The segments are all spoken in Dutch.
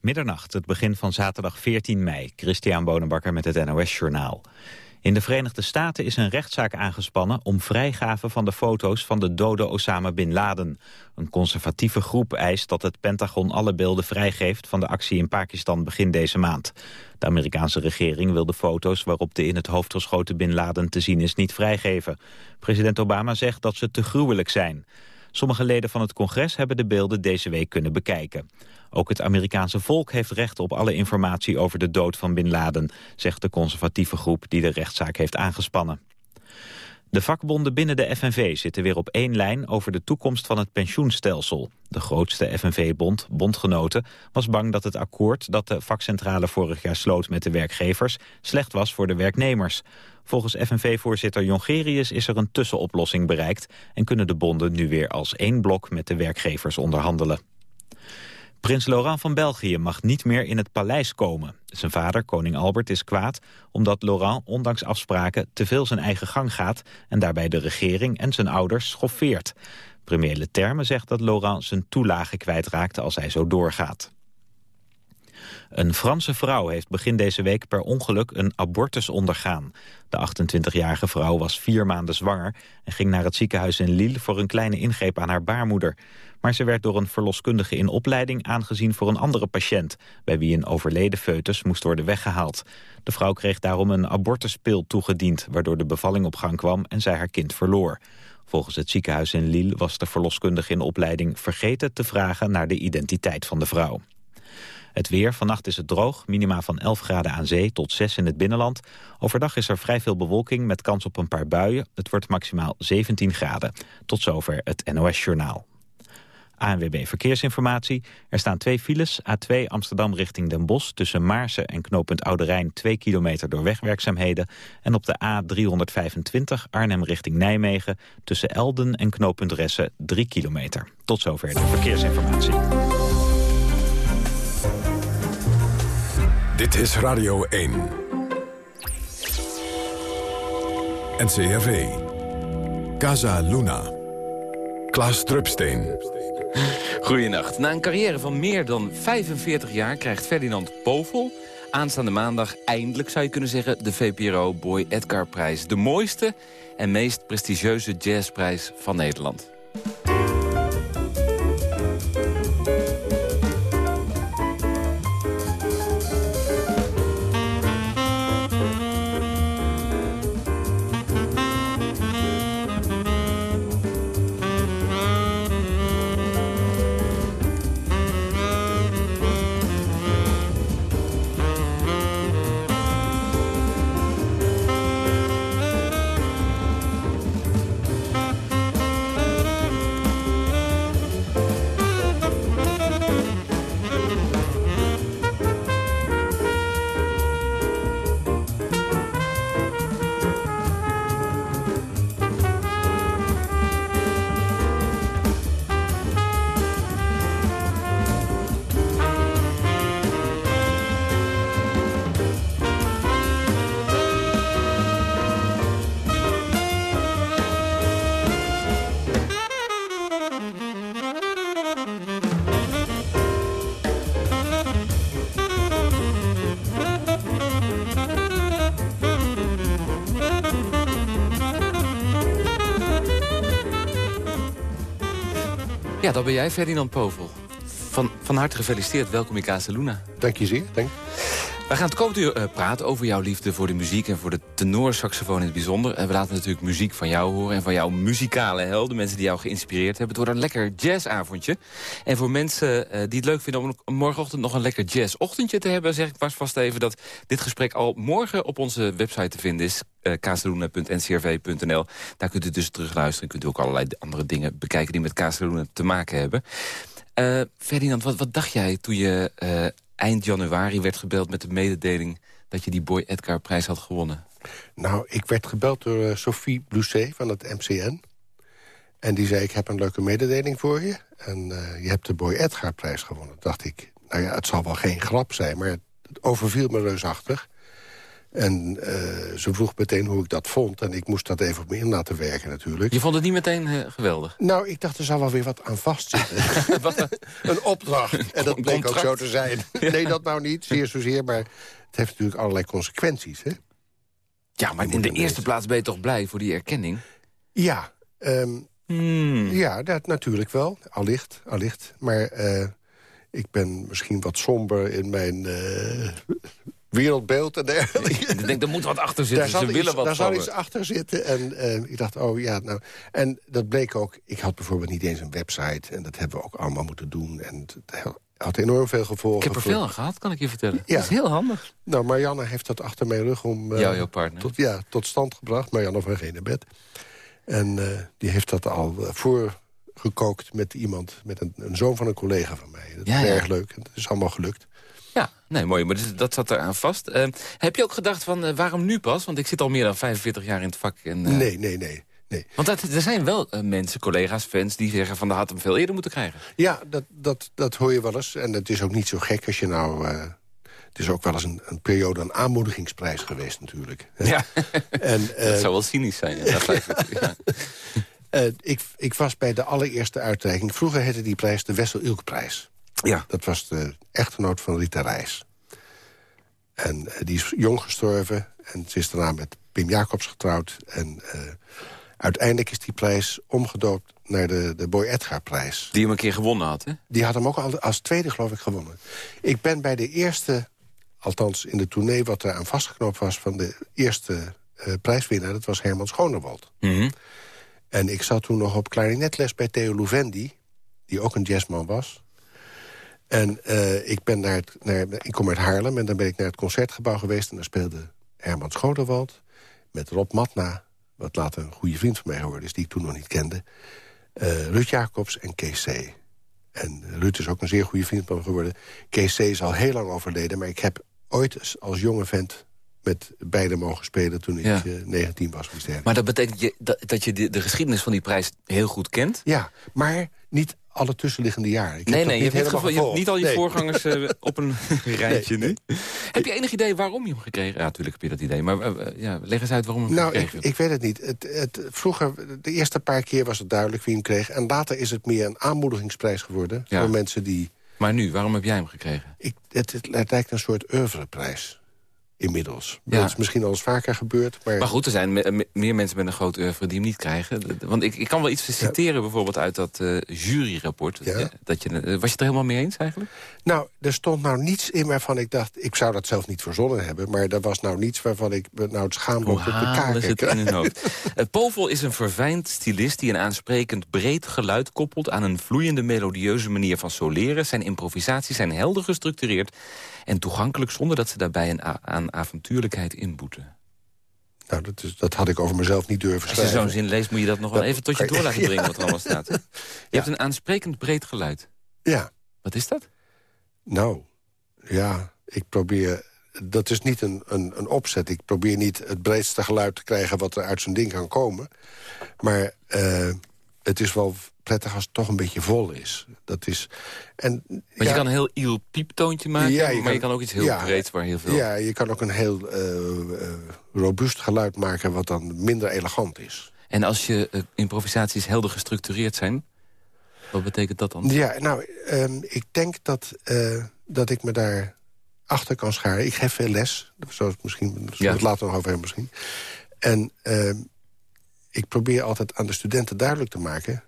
Middernacht, het begin van zaterdag 14 mei. Christian Bonenbakker met het NOS Journaal. In de Verenigde Staten is een rechtszaak aangespannen om vrijgave van de foto's van de dode Osama Bin Laden. Een conservatieve groep eist dat het Pentagon alle beelden vrijgeeft van de actie in Pakistan begin deze maand. De Amerikaanse regering wil de foto's waarop de in het hoofd geschoten Bin Laden te zien is niet vrijgeven. President Obama zegt dat ze te gruwelijk zijn. Sommige leden van het congres hebben de beelden deze week kunnen bekijken. Ook het Amerikaanse volk heeft recht op alle informatie over de dood van Bin Laden, zegt de conservatieve groep die de rechtszaak heeft aangespannen. De vakbonden binnen de FNV zitten weer op één lijn over de toekomst van het pensioenstelsel. De grootste FNV-bond, Bondgenoten, was bang dat het akkoord dat de vakcentrale vorig jaar sloot met de werkgevers slecht was voor de werknemers. Volgens FNV-voorzitter Jongerius is er een tussenoplossing bereikt en kunnen de bonden nu weer als één blok met de werkgevers onderhandelen. Prins Laurent van België mag niet meer in het paleis komen. Zijn vader, koning Albert, is kwaad omdat Laurent ondanks afspraken te veel zijn eigen gang gaat en daarbij de regering en zijn ouders schoffeert. Premier Leterme zegt dat Laurent zijn toelage kwijtraakt als hij zo doorgaat. Een Franse vrouw heeft begin deze week per ongeluk een abortus ondergaan. De 28-jarige vrouw was vier maanden zwanger en ging naar het ziekenhuis in Lille voor een kleine ingreep aan haar baarmoeder. Maar ze werd door een verloskundige in opleiding aangezien voor een andere patiënt, bij wie een overleden foetus moest worden weggehaald. De vrouw kreeg daarom een abortuspil toegediend, waardoor de bevalling op gang kwam en zij haar kind verloor. Volgens het ziekenhuis in Lille was de verloskundige in opleiding vergeten te vragen naar de identiteit van de vrouw. Het weer, vannacht is het droog, minima van 11 graden aan zee tot 6 in het binnenland. Overdag is er vrij veel bewolking met kans op een paar buien. Het wordt maximaal 17 graden. Tot zover het NOS Journaal. ANWB Verkeersinformatie. Er staan twee files. A2 Amsterdam richting Den Bosch tussen Maarsen en knooppunt Oude Rijn 2 kilometer door wegwerkzaamheden. En op de A325 Arnhem richting Nijmegen tussen Elden en knooppunt Ressen 3 kilometer. Tot zover de verkeersinformatie. Dit is Radio 1. NCRV. Casa Luna. Klaas Drupsteen. Goedenacht. Na een carrière van meer dan 45 jaar krijgt Ferdinand Povel... aanstaande maandag eindelijk, zou je kunnen zeggen... de VPRO Boy Edgar prijs. De mooiste en meest prestigieuze jazzprijs van Nederland. Ja, dat ben jij, Ferdinand Povel. Van, van harte gefeliciteerd. Welkom in Casaluna. Dank je zeer. Dank. We gaan het komend uur uh, praten over jouw liefde voor de muziek... en voor de tenorsaxofoon in het bijzonder. En we laten natuurlijk muziek van jou horen... en van jouw muzikale helden, mensen die jou geïnspireerd hebben. Het wordt een lekker jazzavondje. En voor mensen uh, die het leuk vinden om morgenochtend nog een lekker jazzochtendje te hebben... zeg ik pas vast even dat dit gesprek al morgen op onze website te vinden is. Uh. Daar kunt u dus terug luisteren. Kunt u ook allerlei andere dingen bekijken die met Kaasdeloenen te maken hebben. Ferdinand, wat, wat dacht jij toen je eind januari werd gebeld met de mededeling... dat je die Boy Edgar prijs had gewonnen? Nou, ik werd gebeld door uh, Sophie Blousset van het MCN. En die zei, ik heb een leuke mededeling voor je. En je hebt de Boy Edgar prijs gewonnen. dacht ik, nou ja, het zal wel geen grap zijn... maar het overviel me reusachtig. En eh, ze vroeg meteen hoe ik dat vond. En ik moest dat even op me in laten werken natuurlijk. Je vond het niet meteen eh, geweldig? Nou, ik dacht er zou wel weer wat aan vastzitten. een opdracht. En dat bleek ook zo te zijn. nee, dat nou niet, zeer zozeer. Maar het heeft natuurlijk allerlei consequenties. Hè? Ja, maar in de eerste plaats ben je toch blij voor die erkenning? Ja, ehm, Hmm. ja dat natuurlijk wel. Allicht, allicht. Maar eh, ik ben misschien wat somber in mijn wereldbeeld en dergelijke. Ik denk, er moet wat achter zitten. Daar, Ze zal willen iets, wat daar me. iets achter zitten. En eh, ik dacht, oh ja, nou... En dat bleek ook... Ik had bijvoorbeeld niet eens een website. En dat hebben we ook allemaal moeten doen. En het had enorm veel gevolgen. Ik heb er voor- veel aan gehad, kan ik je vertellen. Ja. Dat is heel handig. Nou, Marianne heeft dat achter mijn rug om... eh, Jou, jouw partner. Tot, ja, tot stand gebracht. Marianne van Genebed. En eh, die heeft dat al eh, voorgekookt met iemand... met een, een zoon van een collega van mij. Dat Ja, is ja. erg leuk. En dat is allemaal gelukt. Ja, nee, mooi. Maar dus, dat zat eraan vast. Eh, heb je ook gedacht van, eh, waarom nu pas? Want ik zit al meer dan 45 jaar in het vak. En, eh, Nee, nee, nee. nee. Want dat, er zijn wel mensen, collega's, fans... die zeggen van, dat had hem veel eerder moeten krijgen. Ja, dat, dat, dat hoor je wel eens. En het is ook niet zo gek als je nou... het is ook wel eens een, een periode een aanmoedigingsprijs geweest natuurlijk. Ja, En, dat zou wel cynisch zijn. Ja, dat ja. ik, ik was bij de allereerste uitreiking. Vroeger heette die prijs de Wessel Ilkprijs. Ja. Dat was de echtgenoot van Rita Reis. En eh, die is jong gestorven. En ze is daarna met Pim Jacobs getrouwd. En eh, uiteindelijk is die prijs omgedoopt naar de, de Boy Edgar prijs. Die hem een keer gewonnen had, hè? Die had hem ook al als tweede, geloof ik, gewonnen. Ik ben bij de eerste, althans in de tournee... wat er aan vastgeknoopt was van de eerste eh, prijswinnaar... dat was Herman Schonewald. Mhm. En ik zat toen nog op klarinetles bij Theo Louvendi... die ook een jazzman was. En eh, ik, ben naar het, naar, ik kom uit Haarlem en dan ben ik naar het concertgebouw geweest... en daar speelde Herman Schonewald met Rob Matna... wat later een goede vriend van mij geworden is, die ik toen nog niet kende... eh Ruud Jacobs en Kees C. En Ruud is ook een zeer goede vriend van me geworden. Kees C. is al heel lang overleden, maar ik heb ooit als jonge vent... met beide mogen spelen toen ik Ja. eh, 19 was. Maar dat betekent je, dat, dat je de, de geschiedenis van die prijs heel goed kent? Ja, maar niet alle tussenliggende jaren. Ik heb Nee, nee, je hebt, niet helemaal gevo- je hebt niet al je Nee. voorgangers eh, op een rijtje Nee, nu. Heb je enig idee waarom je hem gekregen? Ja, natuurlijk heb je dat idee. Maar eh, eh, ja, leg eens uit waarom je hem Nou, ik, gekregen hebt. ik weet het niet. Het, het, vroeger, de eerste paar keer was het duidelijk wie hem kreeg. En later is het meer een aanmoedigingsprijs geworden... Ja. voor mensen die... Maar nu, waarom heb jij hem gekregen? Ik, het, het, het lijkt een soort oeuvreprijs. Inmiddels. Ja. Dat is misschien al eens vaker gebeurd. Maar, Maar goed, er zijn me- me- meer mensen met een groot oeuvre die hem niet krijgen. Want ik, ik kan wel iets citeren bijvoorbeeld uit dat eh, juryrapport. Ja. Dat je, eh, was je het er helemaal mee eens eigenlijk? Nou, er stond nou niets in waarvan ik dacht... ik zou dat zelf niet verzonnen hebben... maar er was nou niets waarvan ik nou het schaamrood op de kaak het in hun hoofd? Eh, Povel is een verfijnd stylist die een aansprekend breed geluid koppelt... aan een vloeiende melodieuze manier van soleren. Zijn improvisaties zijn helder gestructureerd en toegankelijk... zonder dat ze daarbij een aan avontuurlijkheid inboeten. Nou, dat, is, dat had ik over mezelf niet durven Als je zo'n zin leest, moet je dat nog wel even tot je door laten brengen... wat er allemaal staat. Je hebt een aansprekend breed geluid. Ja, Wat is dat? nou, ja, ik probeer... Dat is niet een, een, een opzet. Ik probeer niet het breedste geluid te krijgen wat er uit zo'n ding kan komen. Maar eh, het is wel prettig als het toch een beetje vol is. Dat is... En, Want ja, je kan een heel iel pieptoontje maken, Ja, je maar kan- je kan ook iets heel ja, breeds waar heel veel... Ja, je kan ook een heel eh, eh, robuust geluid maken... wat dan minder elegant is. En als je eh, improvisaties helder gestructureerd zijn, wat betekent dat dan? Ja, nou, ehm, ik denk dat, dat ik me daar achter kan scharen. Ik geef veel les, zoals misschien, we Ja. het later nog over hebben misschien. En ehm, ik probeer altijd aan de studenten duidelijk te maken...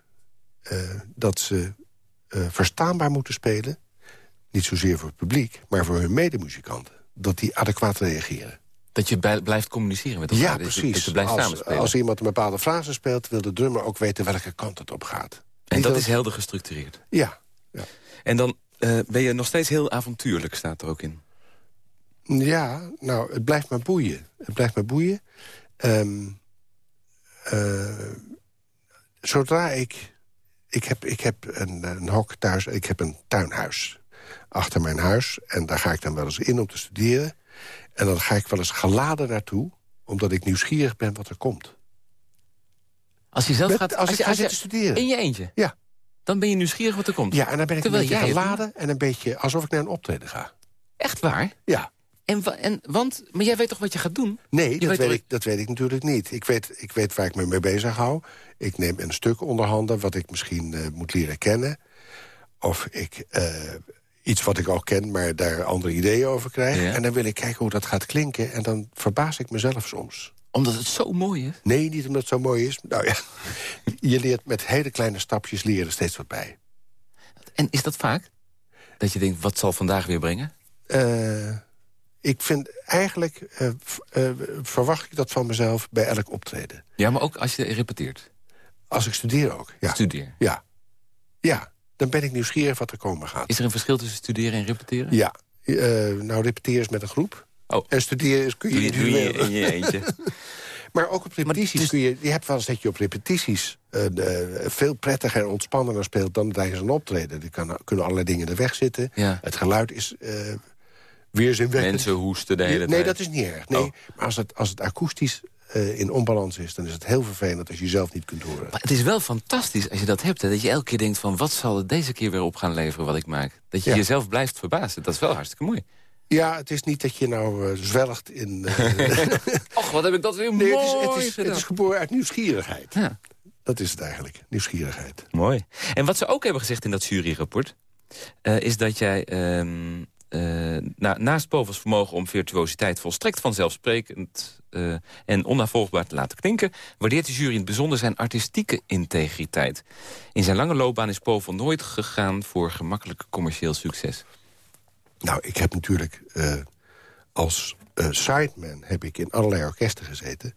eh, dat ze eh, verstaanbaar moeten spelen. Niet zozeer voor het publiek, maar voor hun medemuzikanten. Dat die adequaat reageren. Dat je blijft communiceren met elkaar. Ja, precies. Dat je blijft als, als iemand een bepaalde frase speelt... wil de drummer ook weten welke kant het op gaat. en Niet dat is helder gestructureerd. Ja, En dan eh, ben je nog steeds heel avontuurlijk, staat er ook in. Ja, nou, het blijft me boeien. Het blijft me boeien. Eh, zodra ik... Ik heb, ik heb een, een hok thuis, ik heb een tuinhuis achter mijn huis. En daar ga ik dan wel eens in om te studeren. En dan ga ik wel eens geladen naartoe, omdat ik nieuwsgierig ben wat er komt. Als je zelf Met- gaat... als ik je, ga zitten studeren. In je eentje? Ja. Dan ben je nieuwsgierig wat er komt. Ja, en dan ben ik Terwijl een beetje geladen en een beetje alsof ik naar een optreden ga. Echt waar? Ja, En, en, want, maar jij weet toch wat je gaat doen? Nee, dat weet ik, dat weet ik natuurlijk niet. Ik weet, ik weet waar ik me mee bezig hou. Ik neem een stuk onder handen wat ik misschien eh, moet leren kennen. Of ik eh, iets wat ik al ken, maar daar andere ideeën over krijg. Ja. En dan wil ik kijken hoe dat gaat klinken. En dan verbaas ik mezelf soms. Omdat het zo mooi is. Nee, niet omdat het zo mooi is. Nou ja, je leert met hele kleine stapjes leren er steeds wat bij. En is dat vaak? Dat je denkt, wat zal vandaag weer brengen? Eh, ik vind eigenlijk, eh, verwacht ik dat van mezelf bij elk optreden. Ja, maar ook als je repeteert. Als ik studeer ook, ja. Studeer. Ja. Ja, dan ben ik nieuwsgierig wat er komen gaat. Is er een verschil tussen studeren en repeteren? Ja. Eh, nou, repeteren is met een groep. Oh. En studeren is, kun je individueel. in je eentje. Maar ook op repetities kun je... Je hebt wel eens dat je op repetities veel prettiger en ontspannender speelt... dan tijdens een optreden. Er kan, kunnen allerlei dingen in de weg zitten. Ja. Het geluid is weerzinwekkend. Mensen hoesten de hele nee, tijd. dat is niet erg. Nee, Oh. maar als het, als het akoestisch eh, in onbalans is... dan is het heel vervelend als je jezelf niet kunt horen. Maar het is wel fantastisch als je dat hebt. Hè? Dat je elke keer denkt van, wat zal het deze keer weer op gaan leveren wat ik maak? Dat je Ja. jezelf blijft verbazen. Dat is wel hartstikke mooi. Ja, het is niet dat je nou eh, zwelgt in... eh, Och, wat heb ik dat weer nee, het is, mooi het, is, het is geboren uit nieuwsgierigheid. Ja. Dat is het eigenlijk, nieuwsgierigheid. Mooi. En wat ze ook hebben gezegd in dat juryrapport... eh, is dat jij ehm, eh, na, naast Povels vermogen om virtuositeit... volstrekt vanzelfsprekend eh, en onnavolgbaar te laten klinken... waardeert de jury in het bijzonder zijn artistieke integriteit. In zijn lange loopbaan is Povel nooit gegaan voor gemakkelijk commercieel succes. Nou, ik heb natuurlijk eh, als sideman heb ik in allerlei orkesten gezeten.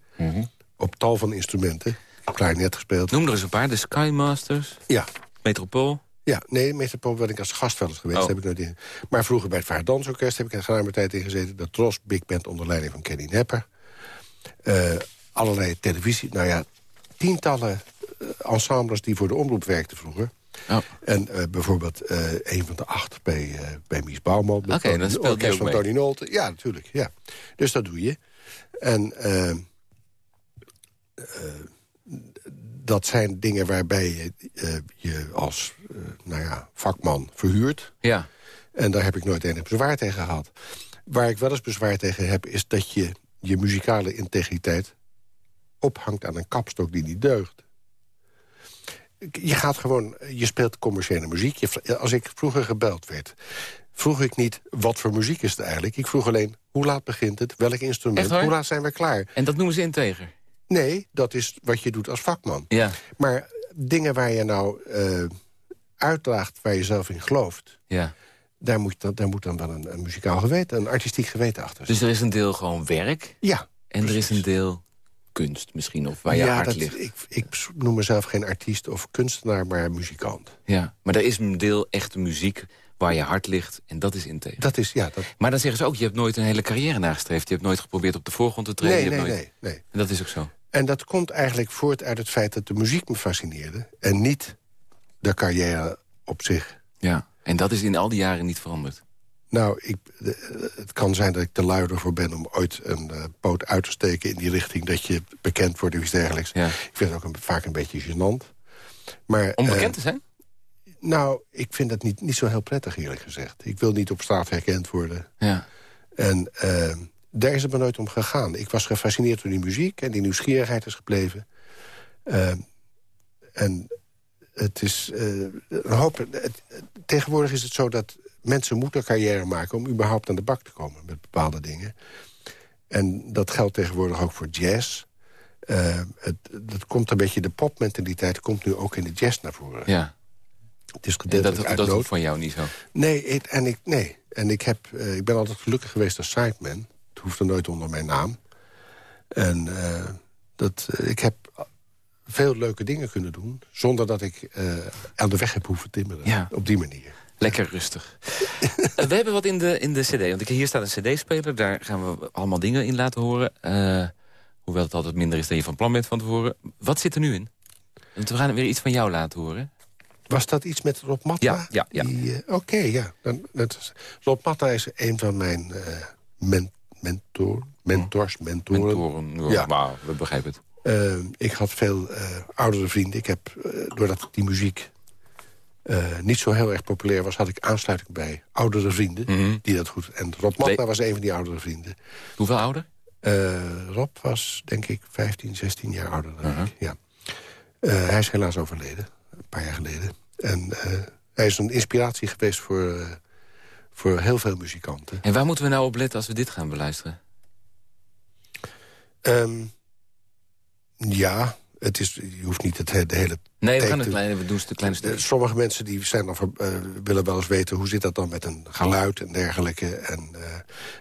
Op tal van instrumenten. Klarinet gespeeld. Noem er eens een paar. De Skymasters, Ja, Metropool. Ja, nee, meestal ben ik als gast wel eens geweest. Oh. Heb ik nooit in. Maar vroeger bij het Vaardansorkest heb ik er geruime tijd in gezeten. De Tros Big Band onder leiding van Kenny Nepper. Eh, allerlei televisie, nou ja, tientallen eh, ensembles die voor de omroep werkten vroeger. Oh. En eh, bijvoorbeeld een van de acht bij, bij Mies Bouwman. Oké, Tony- dan speelt ook van mee. Tony Nolte. Ja, natuurlijk. Ja. Dus dat doe je. En dat zijn dingen waarbij je eh, je als eh, nou ja, vakman verhuurt. Ja. En daar heb ik nooit enig bezwaar tegen gehad. Waar ik wel eens bezwaar tegen heb... is dat je je muzikale integriteit ophangt aan een kapstok die niet deugt. Je gaat gewoon... Je speelt commerciële muziek. Je, als ik vroeger gebeld werd... vroeg ik niet, wat voor muziek is het eigenlijk? Ik vroeg alleen, hoe laat begint het? Welk instrument? Hoe laat zijn we klaar? En dat noemen ze integer. Nee, dat is wat je doet als vakman. Ja. Maar dingen waar je nou eh, uitdraagt waar je zelf in gelooft... ja. daar moet dan, daar moet dan wel een, een muzikaal geweten, een artistiek geweten achter Dus er is een deel gewoon werk. ja, En er is een deel kunst misschien, of waar je ja hart dat, ligt. ik, ik noem mezelf geen artiest of kunstenaar, maar muzikant. Ja, maar er is een deel echte muziek waar je hart ligt. En dat is integer. Dat is, ja, dat... Maar dan zeggen ze ook, je hebt nooit een hele carrière nagestreefd. Je hebt nooit geprobeerd op de voorgrond te treden. Nee, nee, nooit... nee, nee. En dat is ook zo. En dat komt eigenlijk voort uit het feit dat de muziek me fascineerde... en niet de carrière op zich. Ja. En dat is in al die jaren niet veranderd. Nou, ik, het kan zijn dat ik te lui ervoor ben om ooit een eh, poot uit te steken... in die richting dat je bekend wordt of iets dergelijks. Ja. Ik vind het ook een, vaak een beetje gênant. Maar, Om eh, bekend te zijn? nou, ik vind dat niet, niet zo heel prettig, eerlijk gezegd. Ik wil niet op straat herkend worden. Ja. En eh, daar is het me nooit om gegaan. Ik was gefascineerd door die muziek en die nieuwsgierigheid is gebleven. Eh, en het is eh, een hoop... het- tegenwoordig is het zo dat mensen moeten carrière maken... om überhaupt aan de bak te komen met bepaalde dingen. En dat geldt tegenwoordig ook voor jazz. Eh, het, dat komt een beetje, de popmentaliteit komt nu ook in de jazz naar voren. ja. Het is En dat, hoeft van jou niet zo. Nee, ik, en ik, nee. En ik, heb, ik ben altijd gelukkig geweest als sideman. Het hoefde nooit onder mijn naam. En eh, dat, eh, ik heb veel leuke dingen kunnen doen... zonder dat ik eh, aan de weg heb hoeven timmeren. Ja. Op die manier. Lekker rustig. We hebben wat in de, in de cd. Want ik- hier staat een cd-speler. Daar gaan we allemaal dingen in laten horen. Hoewel het altijd minder is dan je van plan bent van tevoren. Wat zit er nu in? Want we gaan weer iets van jou laten horen. Was dat iets met Rob Matta? Ja, ja, ja. Oké, ja. Dan, dat Rob Matta is een van mijn eh, men- mentor, mentors, mentoren. Mentoren. Ja, maar we begrijpen het. Eh, ik had veel eh, oudere vrienden. Ik heb, eh, doordat die muziek niet zo heel erg populair was... had ik aansluiting bij oudere vrienden Mhm. die dat goed... En Rob Matna We- was een van die oudere vrienden. Hoeveel ouder? Rob was, denk ik, 15, 16 jaar ouder dan Mhm. ik. Ja. Hij is helaas overleden, een paar jaar geleden. En hij is een inspiratie geweest voor, voor heel veel muzikanten. En waar moeten we nou op letten als we dit gaan beluisteren? Ehm, ja, het is, je hoeft niet het, he- de hele... Nee, we gaan een the- kleine, we doen een kleine Eh, stuk. sommige mensen die zijn dan, eh, willen wel eens weten... hoe zit dat dan met een geluid en dergelijke. En eh,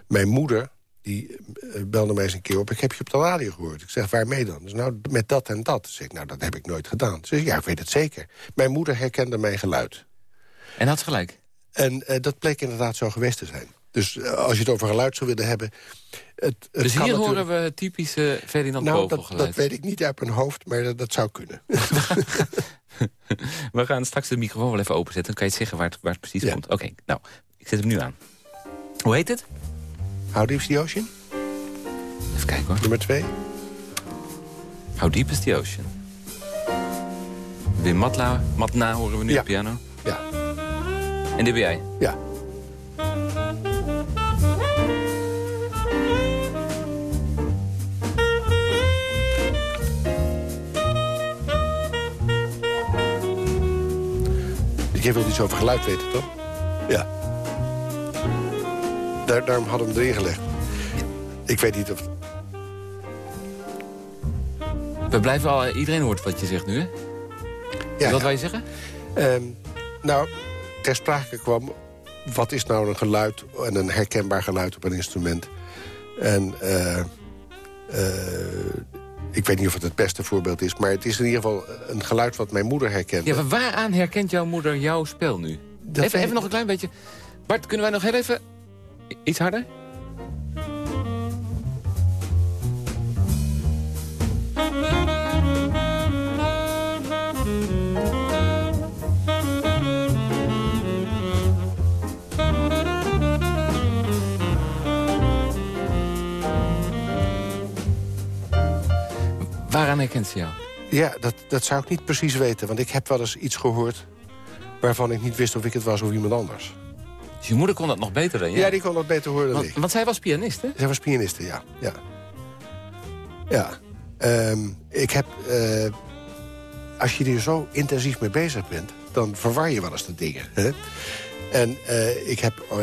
mijn moeder, die eh, belde mij eens een keer op... ik heb je op de radio gehoord. Ik zeg, waarmee dan? Dus nou, met dat en dat. Zeg ik, nou, dat heb ik nooit gedaan. Ze zegt, ja, ik weet het zeker. Mijn moeder herkende mijn geluid. En had gelijk. En eh, dat bleek inderdaad zo geweest te zijn. Dus eh, als je het over geluid zou willen hebben... Het, het Dus hier natuurlijk- horen we typische Ferdinand Nou, dat, weet ik niet uit mijn hoofd, maar dat, dat zou kunnen. We gaan straks de microfoon wel even openzetten. Dan kan je het zeggen waar het, waar het precies Ja. komt. Oké, nou, ik zet hem nu aan. Hoe heet het? How Deep is the Ocean? Even kijken hoor. Nummer twee. How Deep is the Ocean. Wim Matla, Matna horen we nu Ja. op piano. Ja, En dit ben jij. ja. Je wilt iets over geluid weten, toch? Ja. Daar, daarom hadden we hem erin gelegd. Ik weet niet of... We blijven al, iedereen hoort wat je zegt nu, hè? Ja, wat ja. je zeggen? Ehm, nou, ter sprake kwam... wat is nou een geluid en een herkenbaar geluid op een instrument? En eh, eh, ik weet niet of het het beste voorbeeld is... maar het is in ieder geval een geluid wat mijn moeder herkende. Ja, maar waaraan herkent jouw moeder jouw spel nu? Even, even nog een klein beetje. Bart, kunnen wij nog heel even... Iets harder? Herkent ze jou? Ja, dat, dat zou ik niet precies weten. Want ik heb wel eens iets gehoord... waarvan ik niet wist of ik het was of iemand anders. Dus je moeder kon dat nog beter dan Ja, jij? die kon dat beter horen dan want, ik. want zij was pianist, hè? Zij was pianiste, ja. Ja. ja. Ehm, ik heb... eh, als je er zo intensief mee bezig bent... dan verwar je wel eens de dingen. Hè? En eh, ik heb... eh,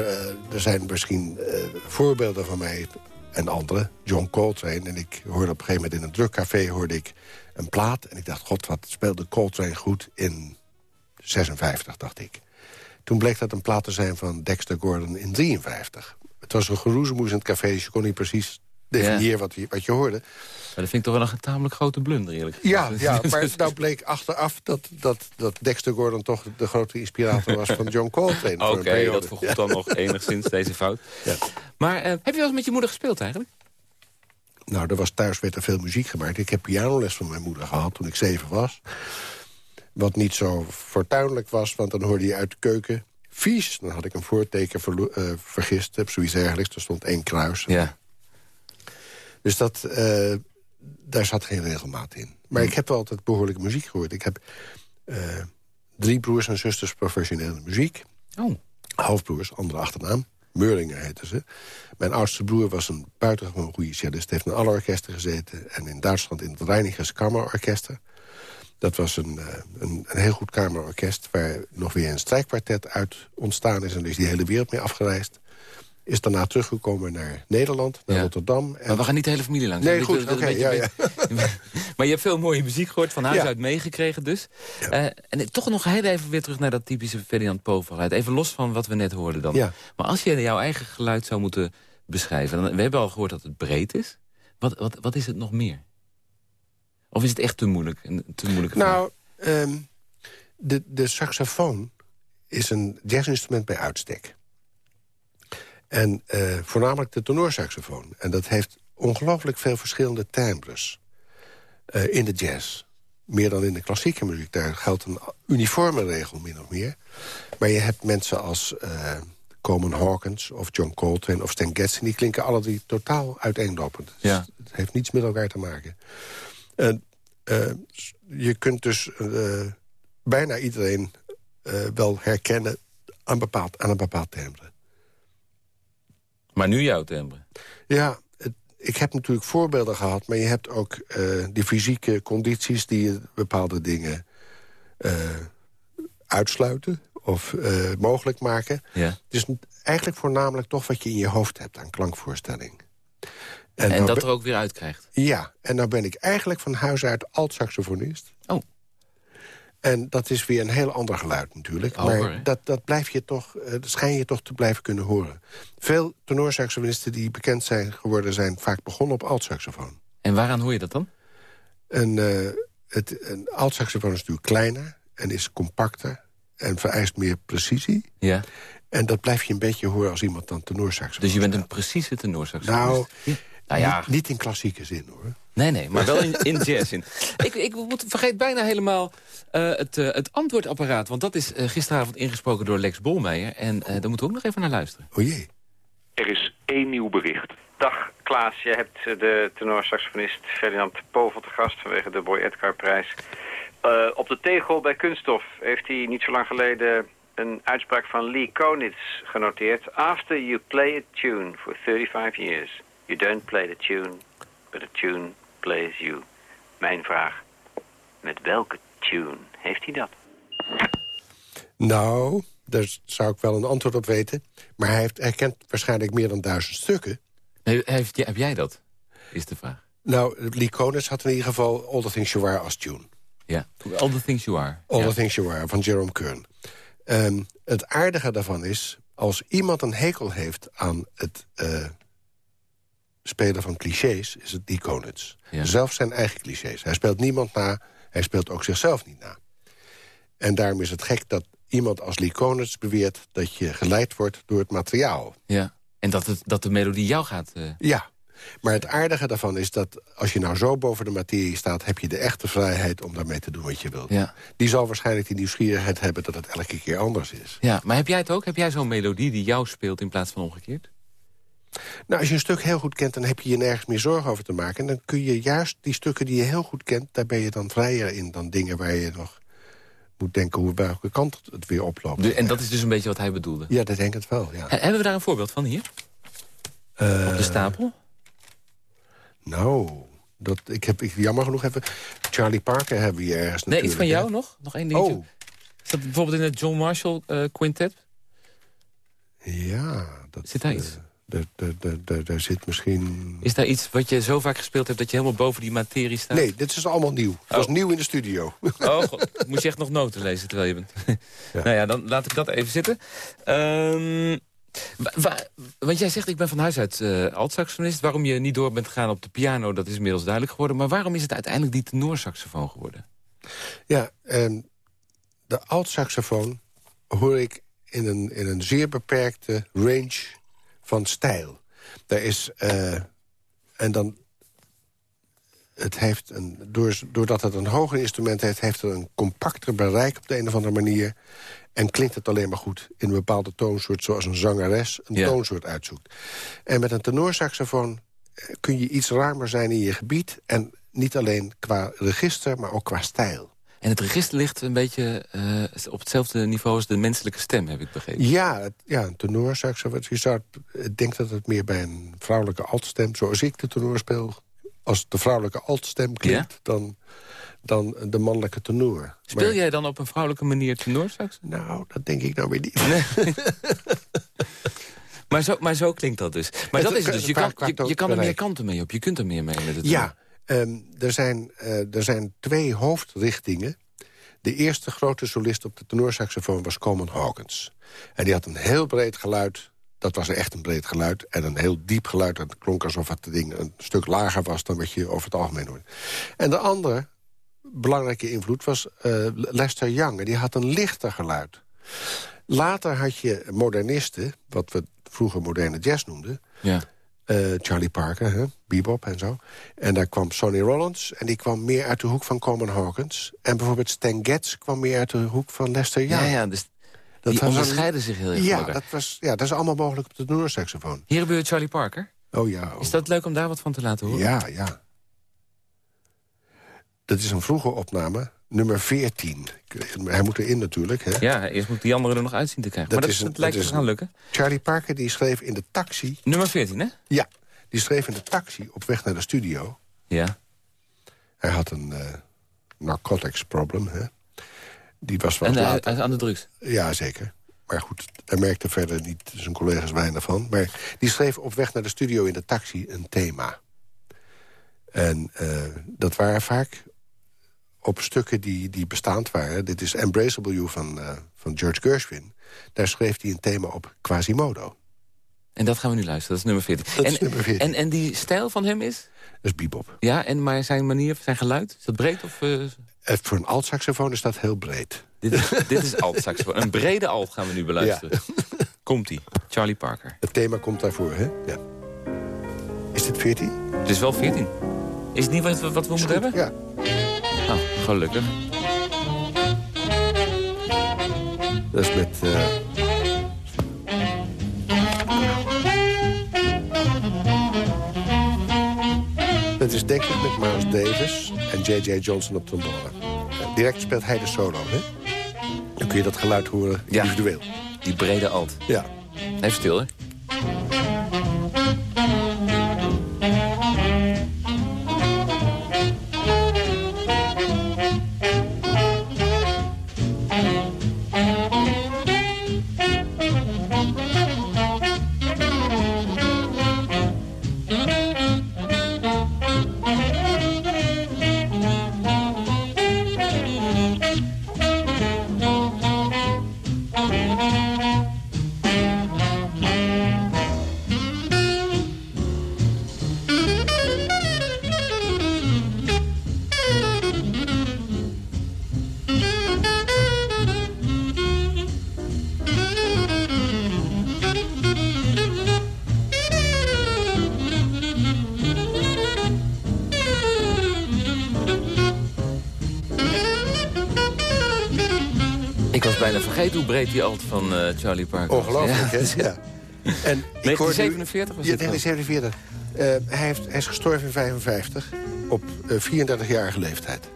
er zijn misschien voorbeelden van mij en anderen. John Coltrane. En ik hoorde op een gegeven moment in een drukcafé... hoorde ik een plaat. En ik dacht, god, wat speelde Coltrane goed in 56, dacht ik. Toen bleek dat een plaat te zijn van Dexter Gordon in 53. Het was een geroezemoes in het café, dus je kon niet precies definiëren wat, je, wat je hoorde. Maar dat vind ik toch wel een tamelijk grote blunder, eerlijk gezegd. Ja, ja maar nou bleek achteraf dat, dat, dat Dexter Gordon toch de grote inspirator was van John Coltrane. Oké, dat vergoedt dan nog enigszins deze fout. Ja. Maar eh, heb je wel eens met je moeder gespeeld eigenlijk? Nou, er was thuis werd er veel muziek gemaakt. Ik heb pianoles van mijn moeder gehad toen ik zeven was. Wat niet zo fortuinlijk was, want dan hoorde je uit de keuken... vies, dan had ik een voorteken eh, vergist, heb zoiets dergelijks. Er stond één kruis. Ja. Dus dat, eh, daar zat geen regelmaat in. Maar ik heb wel altijd behoorlijke muziek gehoord. Ik heb eh, drie broers en zusters professionele muziek. Oh, Halfbroers, andere achternaam. Meurlinger heten ze. Mijn oudste broer was een buitengewoon goede cellist. heeft in alle orkesten gezeten. En in Duitsland in het Reinigers Kammerorkester. Dat was een, eh, een, een heel goed kamerorkest... waar nog weer een strijkkwartet uit ontstaan is. En er is die hele wereld mee afgereisd. Is daarna teruggekomen naar Nederland, naar Ja. Rotterdam. En maar we gaan niet de hele familie langs. Nee, goed, beetje- ja, maar je hebt veel mooie muziek gehoord, van huis uit meegekregen dus. Eh, en toch nog heel even weer terug naar dat typische Ferdinand Povel geluid. Even los van wat we net hoorden dan. Maar als je jouw eigen geluid zou moeten beschrijven... Dan, we hebben al gehoord dat het breed is. Wat, wat, wat is het nog meer? Of is het echt te moeilijk? Een te moeilijke vraag? Nou, ehm, de, de saxofoon is een jazzinstrument bij uitstek. En eh, voornamelijk de tenorsaxofoon. En dat heeft ongelooflijk veel verschillende timbres eh, in de jazz. Meer dan in de klassieke muziek. Daar geldt een uniforme regel, min of meer. Maar je hebt mensen als eh, Coleman Hawkins of John Coltrane of Stan Getz... en die klinken alle drie totaal uiteenlopend. Dus. Het heeft niets met elkaar te maken. En, eh, je kunt dus eh, bijna iedereen eh, wel herkennen aan, bepaald, aan een bepaald timbre. Maar nu jouw timbre? Ja, het, ik heb natuurlijk voorbeelden gehad... maar je hebt ook uh, die fysieke condities die bepaalde dingen uh, uitsluiten of uh, mogelijk maken. Ja. Het is eigenlijk voornamelijk toch wat je in je hoofd hebt aan klankvoorstelling. En, en dat er ook weer uitkrijgt? Ja, en nou ben ik eigenlijk van huis uit alt-saxofonist. Oh. En dat is weer een heel ander geluid natuurlijk. Oh, maar dat, dat, blijf je toch, uh, dat schijn je toch te blijven kunnen horen. Veel tenorsaxofonisten die bekend zijn geworden... zijn vaak begonnen op alt-saxofoon. En waaraan hoor je dat dan? Een, uh, het, een alt-saxofoon is natuurlijk kleiner en is compacter... en vereist meer precisie. Ja. En dat blijf je een beetje horen als iemand dan tenorsaxofoon Dus je bent een precieze tenorsaxofonist? Nou, nou ja. niet, niet, in klassieke zin, hoor. Nee, nee, maar wel in, in jazz. Ik, ik vergeet bijna helemaal uh, het, uh, het antwoordapparaat. Want dat is uh, gisteravond ingesproken door Lex Bolmeijer. En daar moeten we ook nog even naar luisteren. O jee. Er is één nieuw bericht. Dag Klaas, je hebt de tenorsaxofonist Ferdinand Povel te gast... vanwege de Boy Edgar prijs. op de tegel bij Kunststof heeft hij niet zo lang geleden een uitspraak van Lee Konitz genoteerd. After you play a tune for 35 years, you don't play the tune, but the tune plays you. Mijn vraag, met welke tune heeft hij dat? Nou, daar zou ik wel een antwoord op weten. Maar hij, heeft, hij kent waarschijnlijk meer dan duizend stukken. Nee, heeft, heb jij dat, is de vraag. Nou, Lee Konitz had in ieder geval All the Things You Are als tune. Ja, All the Things You Are. All ja. the Things You Are, van Jerome Kern. Um, het aardige daarvan is, als iemand een hekel heeft aan het uh, spelen van clichés... is het die Konitz. Ja. Zelfs zijn eigen clichés. Hij speelt niemand na, hij speelt ook zichzelf niet na. En daarom is het gek dat iemand als Lee Konitz beweert... dat je geleid wordt door het materiaal. Ja, en dat, het, dat de melodie jou gaat... Uh... Ja, maar het aardige daarvan is dat als je nou zo boven de materie staat... heb je de echte vrijheid om daarmee te doen wat je wilt. Ja. Die zal waarschijnlijk die nieuwsgierigheid hebben dat het elke keer anders is. Ja, maar heb jij het ook? Heb jij zo'n melodie die jou speelt in plaats van omgekeerd? Nou, als je een stuk heel goed kent, dan heb je je nergens meer zorgen over te maken. En dan kun je juist die stukken die je heel goed kent... daar ben je dan vrijer in dan dingen waar je nog moet denken... hoe welke kant het weer oploopt. De, en dat is dus een beetje wat hij bedoelde? Ja, dat denk ik wel, ja. Hebben we daar een voorbeeld van hier? Uh, Op de stapel? Nou, dat, ik heb ik, jammer genoeg even... Charlie Parker hebben we hier ergens Nee, iets van jou hè? nog? Nog één dingetje? Oh. Is dat bijvoorbeeld in het John Marshall uh, Quintet? Ja. Dat, Zit daar iets? Uh, daar, daar zit misschien... Is daar iets wat je zo vaak gespeeld hebt... dat je helemaal boven die materie staat? Nee, dit is allemaal nieuw. Het was Oh. nieuw in de studio. Oh, god. Moest je echt nog noten lezen terwijl je bent... Ja. Nou ja, dan laat ik dat even zitten. Wa- want jij zegt, ik ben van huis uit uh, alt-saxofonist. Waarom je niet door bent gegaan op de piano, dat is inmiddels duidelijk geworden. Maar waarom is het uiteindelijk die tenorsaxofoon geworden? Ja, en de alt-saxofoon hoor ik in een, in een zeer beperkte range van stijl. Daar is... eh, en dan... Het heeft een, door, doordat het een hoger instrument heeft... heeft het een compacter bereik op de een of andere manier. En klinkt het alleen maar goed in een bepaalde toonsoort... zoals een zangeres een Ja. toonsoort uitzoekt. En met een tenorsaxofoon eh, kun je iets ruimer zijn in je gebied... en niet alleen qua register, maar ook qua stijl. En het register ligt een beetje eh, op hetzelfde niveau als de menselijke stem, heb ik begrepen. Ja, het, ja een het- ik denk dat het meer bij een vrouwelijke altstem... zoals ik de tenor speel, als de vrouwelijke altstem klinkt... Dan, dan de mannelijke tenor. Speel Maar- jij dan op een vrouwelijke manier tenorsax? Nou, dat denk ik nou weer niet. Maar zo, maar zo klinkt dat dus. Maar Het- dat is het dus. Je kan, je, je kan er meer kanten mee op. Je kunt er meer mee met het Ja, ehm, er, zijn, eh, er zijn twee hoofdrichtingen. De eerste grote solist op de tenorsaxofoon was Coleman Hawkins. En die had een heel breed geluid. Dat was echt een breed geluid. En een heel diep geluid. Dat klonk alsof het ding een stuk lager was... dan wat je over het algemeen hoort. En de andere belangrijke invloed was eh, Lester Young. En die had een lichter geluid. Later had je modernisten, wat we vroeger moderne jazz noemden... Ja. Eh, Charlie Parker, hè, bebop en zo. En daar kwam Sonny Rollins en die kwam meer uit de hoek van Coleman Hawkins. En bijvoorbeeld Stan Getz kwam meer uit de hoek van Lester Ja, Young. ja, dus dat die een- onderscheiden zich heel erg Ja, dat, was, ja, dat is allemaal mogelijk op de tenorsaxofoon. Hier hebben we Charlie Parker. Oh ja. oh. Is dat leuk om daar wat van te laten horen? Ja, ja. Dat is een vroege opname. Nummer 14. Ik- Hij moet erin natuurlijk. Hè? Ja, eerst moet die andere er nog uitzien te krijgen. Dat maar dat, is een- lijkt dat te gaan lukken. Charlie Parker die schreef in de taxi... Nummer 14, hè? Ja, die schreef in de taxi op weg naar de studio. Ja. Hij had een eh, narcotics problem. Hè? Die was hij is aan de drugs. Ja, zeker. Maar goed, hij merkte verder niet zijn collega's weinig van. Maar die schreef op weg naar de studio in de taxi een thema. En eh, dat waren vaak op stukken die, die bestaand waren. Dit is Embraceable You van, eh, van George Gershwin. Daar schreef hij een thema op Quasimodo. En dat gaan we nu luisteren, dat is nummer 14. Dat en, is nummer 14. En, en die stijl van hem is? Dat is bebop. Ja, en maar zijn manier, zijn geluid, is dat breed of... eh, En voor een altsaxofoon is dat heel breed. dit, is, dit is alt saxofoon. Een brede alt gaan we nu beluisteren. Komt-ie, Charlie Parker. Het thema komt daarvoor, hè? Ja. Is dit 14? Het is wel 14. Is het niet wat, we- wat we moeten hebben? Ja. Gelukkig. Dat is met... eh, Dat is denk ik met Miles Davis en J.J. Johnson op trombone. Eh, Direct speelt hij de solo, hè? Dan kun je dat geluid horen Ja. individueel. Die brede alt. Ja. Even stil, hè? Vergeten hoe breed die alt van eh, Charlie Parker. Ongelooflijk, Ja, hè? Ja. En ik hoor nu- 1947 was Ja, dit dan? 1947. Eh, hij, heeft, hij is gestorven in 55 op eh, 34-jarige leeftijd.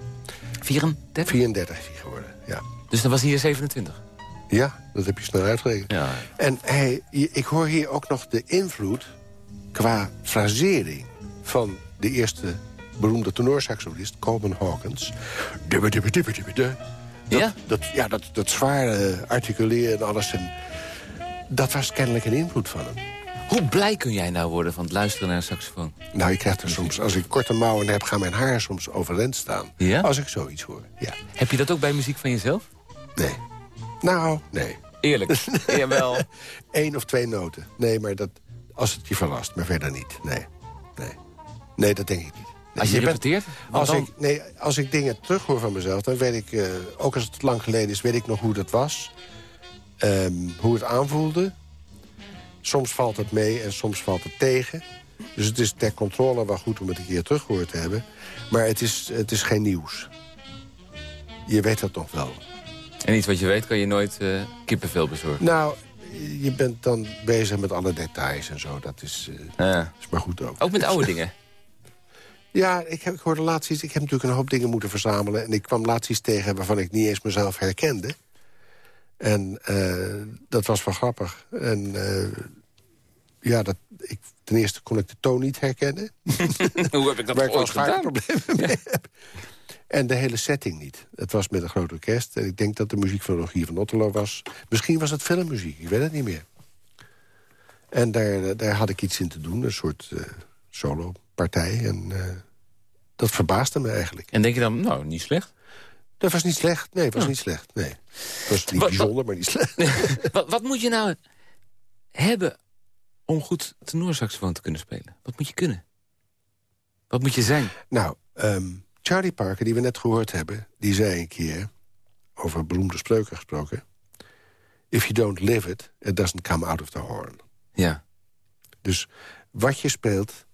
34? 34 is hij geworden, ja. Dus dan was hij hier 27. Ja, dat heb je snel uitgerekend. Ja. En hij, ik hoor hier ook nog de invloed qua frasering van de eerste beroemde tenorsaxofonist, Coleman Hawkins. Dat, Ja? Dat, ja, dat, dat zware articuleren en alles. En dat was kennelijk een invloed van hem. Hoe blij kun jij nou worden van het luisteren naar een saxofoon? Nou, ik krijg er soms, als ik korte mouwen heb, gaan mijn haren soms overeind staan. Ja? Als ik zoiets hoor, ja. Heb je dat ook bij muziek van jezelf? Nee. Nou, nee. Eerlijk. Jawel. Eén of twee noten. Nee, maar dat, als het je verrast, maar verder niet. Nee, nee. Nee, dat denk ik niet. Als je, bent- repeteert? als, dan- ik, nee, als ik dingen terughoor van mezelf, dan weet ik... eh, ook als het lang geleden is, weet ik nog hoe dat was. Ehm, hoe het aanvoelde. Soms valt het mee en soms valt het tegen. Dus het is ter controle wel goed om het een keer teruggehoord te hebben. Maar het is, het is geen nieuws. Je weet dat nog wel. En iets wat je weet kan je nooit eh, kippenvel bezorgen. Nou, je bent dan bezig met alle details en zo. Dat is, eh, Ja. is maar goed ook. Ook met oude dingen. Ja, ik, heb, ik hoorde laatst iets. Ik heb natuurlijk een hoop dingen moeten verzamelen. En ik kwam laatst iets tegen waarvan ik niet eens mezelf herkende. En eh, dat was wel grappig. En eh, ja, dat, ik, ten eerste kon ik de toon niet herkennen. Hoe heb ik dat ooit gedaan? problemen mee heb. En de hele setting niet. Het was met een groot orkest. En ik denk dat de muziek van Rogier van Otterlo was. Misschien was het filmmuziek, ik weet het niet meer. En daar, daar had ik iets in te doen. Een soort eh solo-partij. En eh, dat verbaasde me eigenlijk. En denk je dan, nou, niet slecht. Dat was niet slecht. Nee, het was niet slecht. Nee. Het was niet Wat- bijzonder, maar niet slecht. wat, wat moet je nou hebben om goed tenorsaxofoon te kunnen spelen? Wat moet je kunnen? Wat moet je zijn? Nou, ehm, Charlie Parker, die we net gehoord hebben... die zei een keer, over beroemde spreuken gesproken... If you don't live it, it doesn't come out of the horn. Ja. Dus wat je speelt...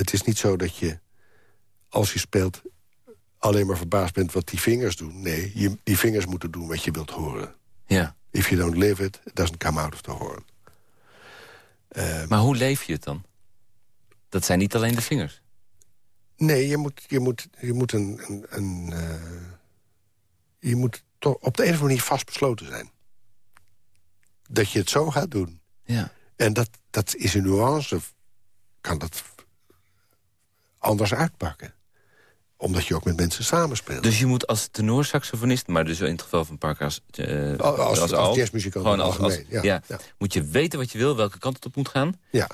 het is niet zo dat je, als je speelt... alleen maar verbaasd bent wat die vingers doen. Nee, je, die vingers moeten doen wat je wilt horen. ja. If you don't live it, it doesn't come out of the horn. Maar hoe leef je het dan? Dat zijn niet alleen de vingers. Nee, je moet, je moet, je moet een... een, een uh, je moet toch op de een of andere manier vastbesloten zijn. Dat je het zo gaat doen. Ja. En dat, dat is een nuance. Kan dat anders uitpakken omdat je ook met mensen samenspeelt. Dus je moet als tenorsaxofonist, maar dus in het geval van Parker uh, als, als, als, jazzmuzikant gewoon als, als ja, ja, ja, Moet je weten wat je wil, welke kant het op moet gaan. Ja.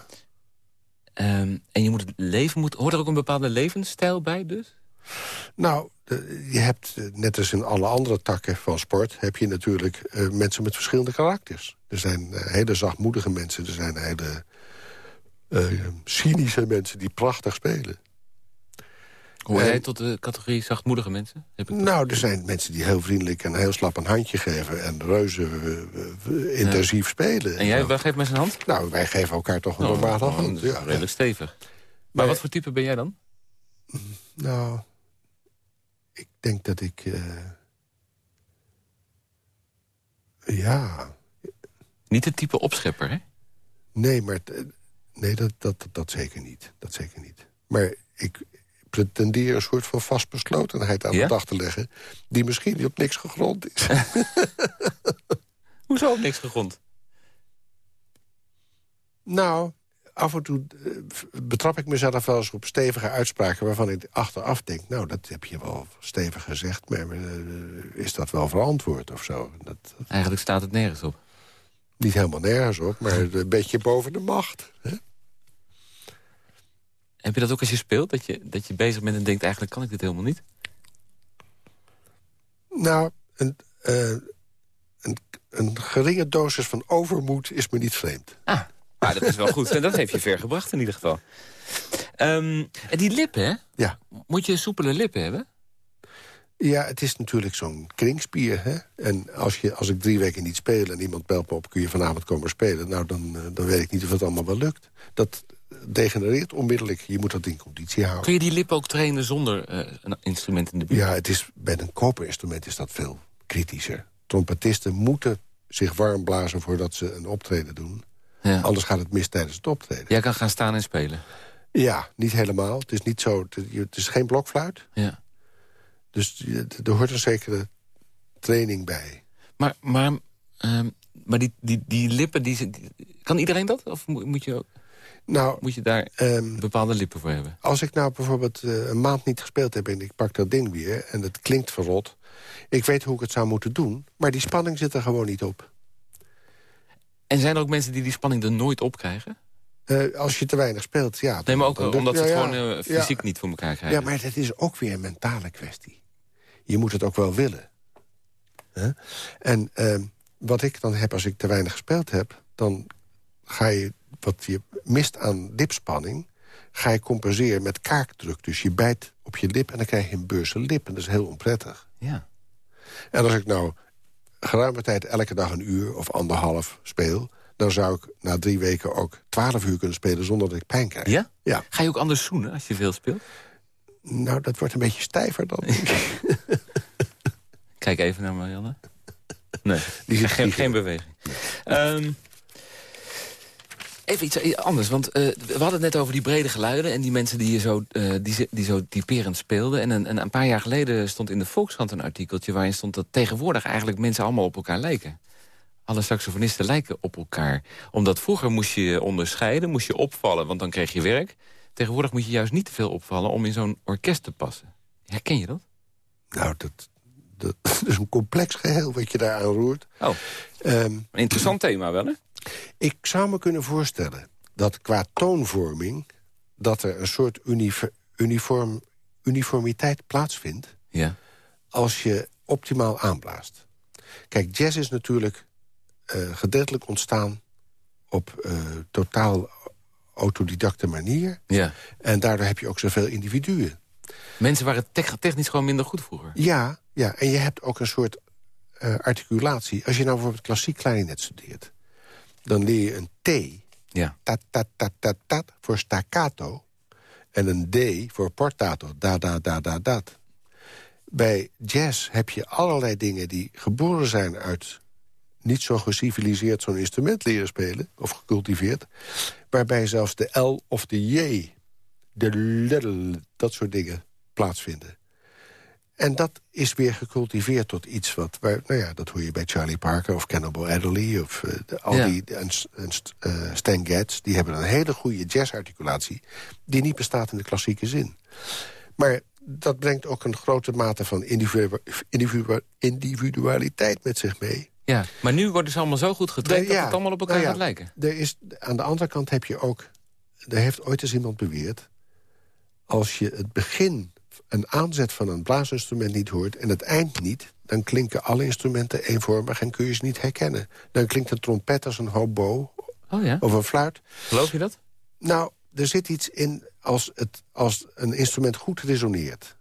Um, en je moet het leven, moet, hoort er ook een bepaalde levensstijl bij dus? Nou, je hebt, eh, net als in alle andere takken van sport... heb je natuurlijk uh, mensen met verschillende karakters. Er zijn uh, hele zachtmoedige mensen, er zijn hele cynische mensen die prachtig spelen. Hoor jij tot de categorie zachtmoedige mensen? Heb ik nou, er zijn mensen die heel vriendelijk en heel slap een handje geven... en reuze intensief spelen. En jij, wij geeft met zijn hand? Nou, wij geven elkaar toch een oh, normale oh, hand. Ja, redelijk stevig. Maar, wat voor type ben jij dan? Nou, ik denk dat ik... Uh, ja... Niet het type opschepper, hè? Nee, maar nee, dat, dat, dat zeker niet. Dat zeker niet. Maar ik, pretendeer een soort van vastbeslotenheid aan de dag te leggen... die misschien niet op niks gegrond is. Hoezo op niks gegrond? Nou, af en toe eh, betrap ik mezelf wel eens op stevige uitspraken... waarvan ik achteraf denk, nou, dat heb je wel stevig gezegd... maar uh, is dat wel verantwoord of zo? Dat, dat... Eigenlijk staat het nergens op. Niet helemaal nergens op, maar een beetje boven de macht. Hè? Heb je dat ook als je speelt? Dat je, dat je bezig bent en denkt, eigenlijk kan ik dit helemaal niet? Nou, een, uh, een, een geringe dosis van overmoed is me niet vreemd. Ah, nou, dat is wel goed. En dat heeft je ver gebracht in ieder geval. Um, en die lippen, hè? Ja. Moet je soepele lippen hebben? Ja, het is natuurlijk zo'n kringspier. Hè? En als, je, als ik drie weken niet speel en iemand belt me op... kun je vanavond komen spelen, nou, dan, eh, dan weet ik niet of het allemaal wel lukt. Dat, degenereert onmiddellijk. Je moet dat in conditie houden. Kun je die lip ook trainen zonder uh, een instrument in de buurt? Ja, het is, bij een koperinstrument is dat veel kritischer. Trompetisten moeten zich warm blazen voordat ze een optreden doen. Ja. Anders gaat het mis tijdens het optreden. Jij kan gaan staan en spelen? Ja, niet helemaal. Het is, niet zo, het is geen blokfluit. Ja. Dus er hoort een zekere training bij. Maar, maar, uh, maar die, die, die lippen, die, kan iedereen dat? Of moet je ook... Nou, Moet je daar um, bepaalde lippen voor hebben? Als ik nou bijvoorbeeld uh, een maand niet gespeeld heb... en ik pak dat ding weer en het klinkt verrot... ik weet hoe ik het zou moeten doen, maar die spanning zit er gewoon niet op. En zijn er ook mensen die die spanning er nooit op krijgen? Uh, als je te weinig speelt, ja. Nee, maar ook omdat ze het gewoon uh, fysiek niet voor elkaar krijgen. Ja, maar dat is ook weer een mentale kwestie. Je moet het ook wel willen. Huh? En uh, wat ik dan heb als ik te weinig gespeeld heb... dan ga je wat je mist aan lipspanning... ga je compenseren met kaakdruk. Dus je bijt op je lip en dan krijg je een beurse lip. En dat is heel onprettig. Ja. En als ik nou geruime tijd elke dag een uur of anderhalf speel... dan zou ik na drie weken ook twaalf uur kunnen spelen zonder dat ik pijn krijg. Ja? ja. Ga je ook anders zoenen als je veel speelt? Nou, dat wordt een beetje stijver dan. Kijk even naar Marianne. Nee, Die geen, geen beweging. Um, Even iets anders, want uh, we hadden het net over die brede geluiden... en die mensen die, je zo, uh, die, die zo typerend speelden. En een, een paar jaar geleden stond in de Volkskrant een artikeltje... waarin stond dat tegenwoordig eigenlijk mensen allemaal op elkaar lijken. Alle saxofonisten lijken op elkaar. Omdat vroeger moest je onderscheiden, moest je opvallen... want dan kreeg je werk. Tegenwoordig moet je juist niet te veel opvallen om in zo'n orkest te passen. Herken je dat? Nou, dat, dat is een complex geheel wat je daar aanroert. Oh, um, een interessant thema wel, hè? Ik zou me kunnen voorstellen dat qua toonvorming... dat er een soort uniform, uniformiteit plaatsvindt... Ja. als je optimaal aanblaast. Kijk, jazz is natuurlijk uh, gedeeltelijk ontstaan... op uh, totaal autodidacte manier. Ja. En daardoor heb je ook zoveel individuen. Mensen waren technisch gewoon minder goed vroeger. Ja, ja, en je hebt ook een soort uh, articulatie. Als je nou bijvoorbeeld klassiek klarinet studeert dan leer je een T. Ja. Ta, ta, ta, ta, ta, voor staccato. En een D voor portato. Da, da, da, da, dat. Bij jazz heb je allerlei dingen die geboren zijn uit... niet zo geciviliseerd zo'n instrument leren spelen, of gecultiveerd... waarbij zelfs de L of de J de little, dat soort dingen plaatsvinden. En dat is weer gecultiveerd tot iets wat... Waar, nou ja, dat hoor je bij Charlie Parker of Cannibal Adderley... of uh, de, al Ja. die, en, en, eh, Stan Getz, die hebben een hele goede jazzarticulatie... die niet bestaat in de klassieke zin. Maar dat brengt ook een grote mate van individu individu individualiteit met zich mee. Ja, maar nu worden ze allemaal zo goed getraind... Ja. dat het allemaal op elkaar Nou ja, gaat lijken. Er is, aan de andere kant heb je ook... Er heeft ooit eens iemand beweerd... als je het begin, een aanzet van een blaasinstrument niet hoort... en het eind niet, dan klinken alle instrumenten eenvormig... en kun je ze niet herkennen. Dan klinkt een trompet als een hobo Oh ja, of een fluit. geloof je dat? Nou, er zit iets in als, het, als een instrument goed resoneert.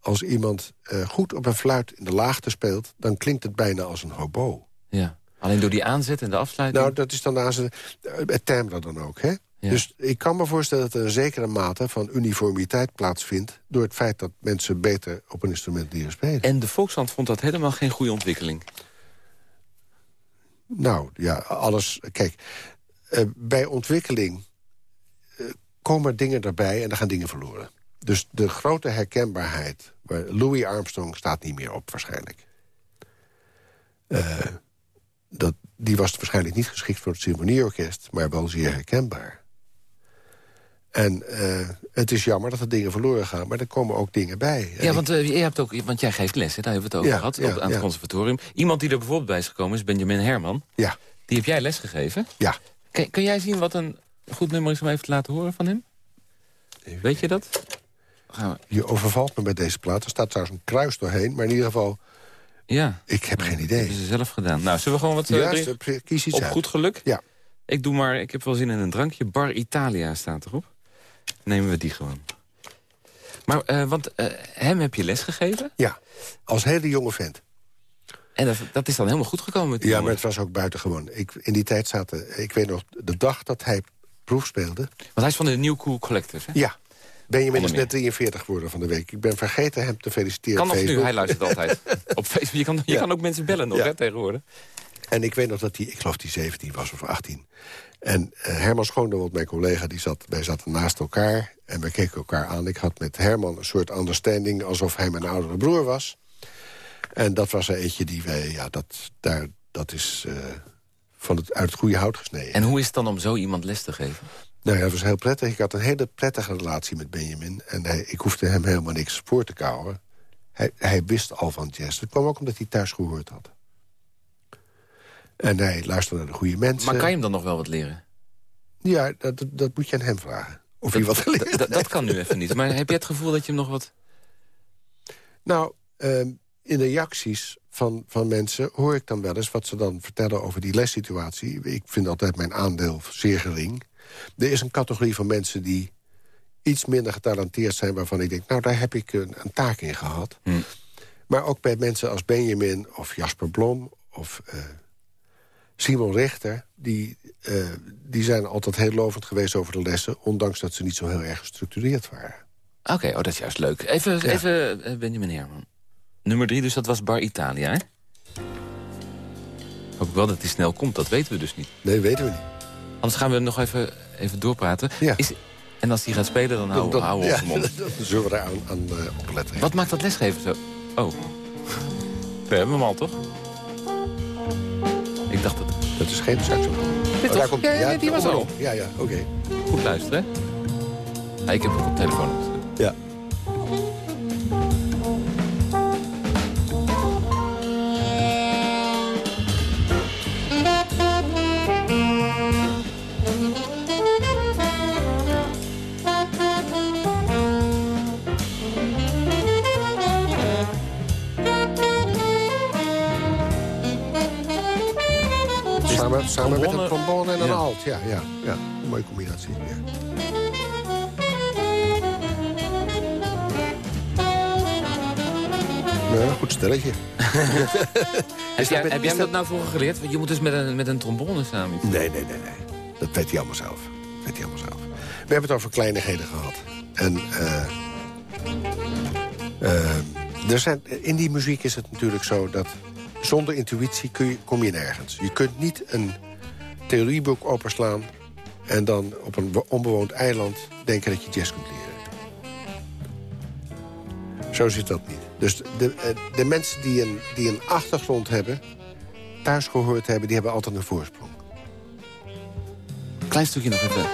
Als iemand eh, goed op een fluit in de laagte speelt... dan klinkt het bijna als een hobo. Ja. Alleen door die aanzet en de afsluiting? Nou, dat is dan aan zijn, het timbre dan ook, hè? Ja. Dus ik kan me voorstellen dat er een zekere mate van uniformiteit plaatsvindt... door het feit dat mensen beter op een instrument leren spelen. En de Volkskrant vond dat helemaal geen goede ontwikkeling. Nou, ja, alles... Kijk, eh, bij ontwikkeling eh, komen dingen erbij en dan gaan dingen verloren. Dus de grote herkenbaarheid... Louis Armstrong staat niet meer op waarschijnlijk. Eh, dat, die was waarschijnlijk niet geschikt voor het symfonieorkest... maar wel zeer herkenbaar. En eh, het is jammer dat er dingen verloren gaan... maar er komen ook dingen bij. Ja, want, eh, je hebt ook, want jij geeft les, hè? daar hebben we het over Ja, gehad, ja, op, aan ja. het conservatorium. Iemand die er bijvoorbeeld bij is gekomen is Benjamin Herman. ja, Die heb jij les gegeven. ja. Kun, kun jij zien wat een goed nummer is om even te laten horen van hem? Weet je dat? We- Je overvalt me bij deze plaat. Er staat trouwens een kruis doorheen, maar in ieder geval... Ja, Ik heb geen hebben idee. ze zelf gedaan. Nou, zullen we gewoon wat... eh, Ja, kies iets op uit. goed geluk? Ja. Ik doe maar, ik heb wel zin in een drankje. Bar Italia staat erop. Nemen we die gewoon. Maar, eh, want eh, hem heb je les gegeven. Ja, als hele jonge vent. En dat, dat is dan helemaal goed gekomen Ja, maar het was ook buitengewoon. Ik, in die tijd zaten... Ik weet nog, de dag dat hij proef speelde... Want hij is van de New Cool Collective, hè? Ja, Benjamin is net 43 geworden van de week. Ik ben vergeten hem te feliciteren Kan nog nu, hij luistert altijd. Op Facebook, je kan, je Ja. kan ook mensen bellen nog, Ja. hè, tegenwoordig. En ik weet nog dat hij, ik geloof die 17 was of 18. En eh, Herman Schoondold, mijn collega, die zat, wij zaten naast elkaar. En we keken elkaar aan. Ik had met Herman een soort understanding... alsof hij mijn oudere broer was. En dat was er eentje die wij, ja, dat, daar, dat is eh, van het, uit het goede hout gesneden. En hoe is het dan om zo iemand les te geven? Nou ja, dat was heel prettig. Ik had een hele prettige relatie met Benjamin. En hij, ik hoefde hem helemaal niks voor te kouwen. Hij, hij wist al van jazz. Dat kwam ook omdat hij thuis gehoord had. En hij luisterde naar de goede mensen. Maar kan je hem dan nog wel wat leren? Ja, dat, dat, moet je aan hem vragen. Of hij wat leert. dat- dat kan nu even niet. Maar heb je het gevoel dat je hem nog wat... Nou, ehm, in de reacties van, van mensen hoor ik dan wel eens... wat ze dan vertellen over die lessituatie. Ik vind altijd mijn aandeel zeer gering. Er is een categorie van mensen die iets minder getalenteerd zijn... waarvan ik denk, nou, daar heb ik een, een taak in gehad. Hm. Maar ook bij mensen als Benjamin of Jasper Blom... of eh, Simon Richter, die, eh, die zijn altijd heel lovend geweest over de lessen... ondanks dat ze niet zo heel erg gestructureerd waren. Oké, oh, dat is juist leuk. Even, even eh, Benjamin Herman. Nummer drie, dus dat was Bar Italia, hè? Hoop ik wel dat hij snel komt, dat weten we dus niet. Nee, weten we niet. Anders gaan we nog even, even doorpraten. Ja. Is, en als hij gaat spelen, dan houden, Dan- houden we ja, mond. dan zullen we daar aan, aan eh, opletten. Wat maakt dat lesgeven zo... Oh. We hebben hem al, toch? Ik dacht dat... Dat is geen saxofoon. Dit Oh, daar komt Ja, ja, die was al. Ja, ja, oké. Goed luisteren, hè? Ja, ik heb ook op Samen, met een trombone- en een Ja. alt. Ja, ja, ja. Een mooie combinatie. Ja. Ja, goed stelletje. Heb, jij, heb is jij hem dat nou vroeger geleerd? Want je moet dus met een, met een trombone samen. iets. Nee, nee, nee, nee. Dat weet hij allemaal zelf. Dat weet hij allemaal zelf. We hebben het over kleinigheden gehad. En eh, eh, er zijn, in die muziek is het natuurlijk zo dat... zonder intuïtie kun je, kom je nergens. Je kunt niet een theorieboek openslaan... En dan op een onbewoond eiland denken dat je jazz kunt leren. Zo zit dat niet. Dus de, eh, de mensen die een, die een achtergrond hebben... thuis gehoord hebben, die hebben altijd een voorsprong. Klein stukje nog even.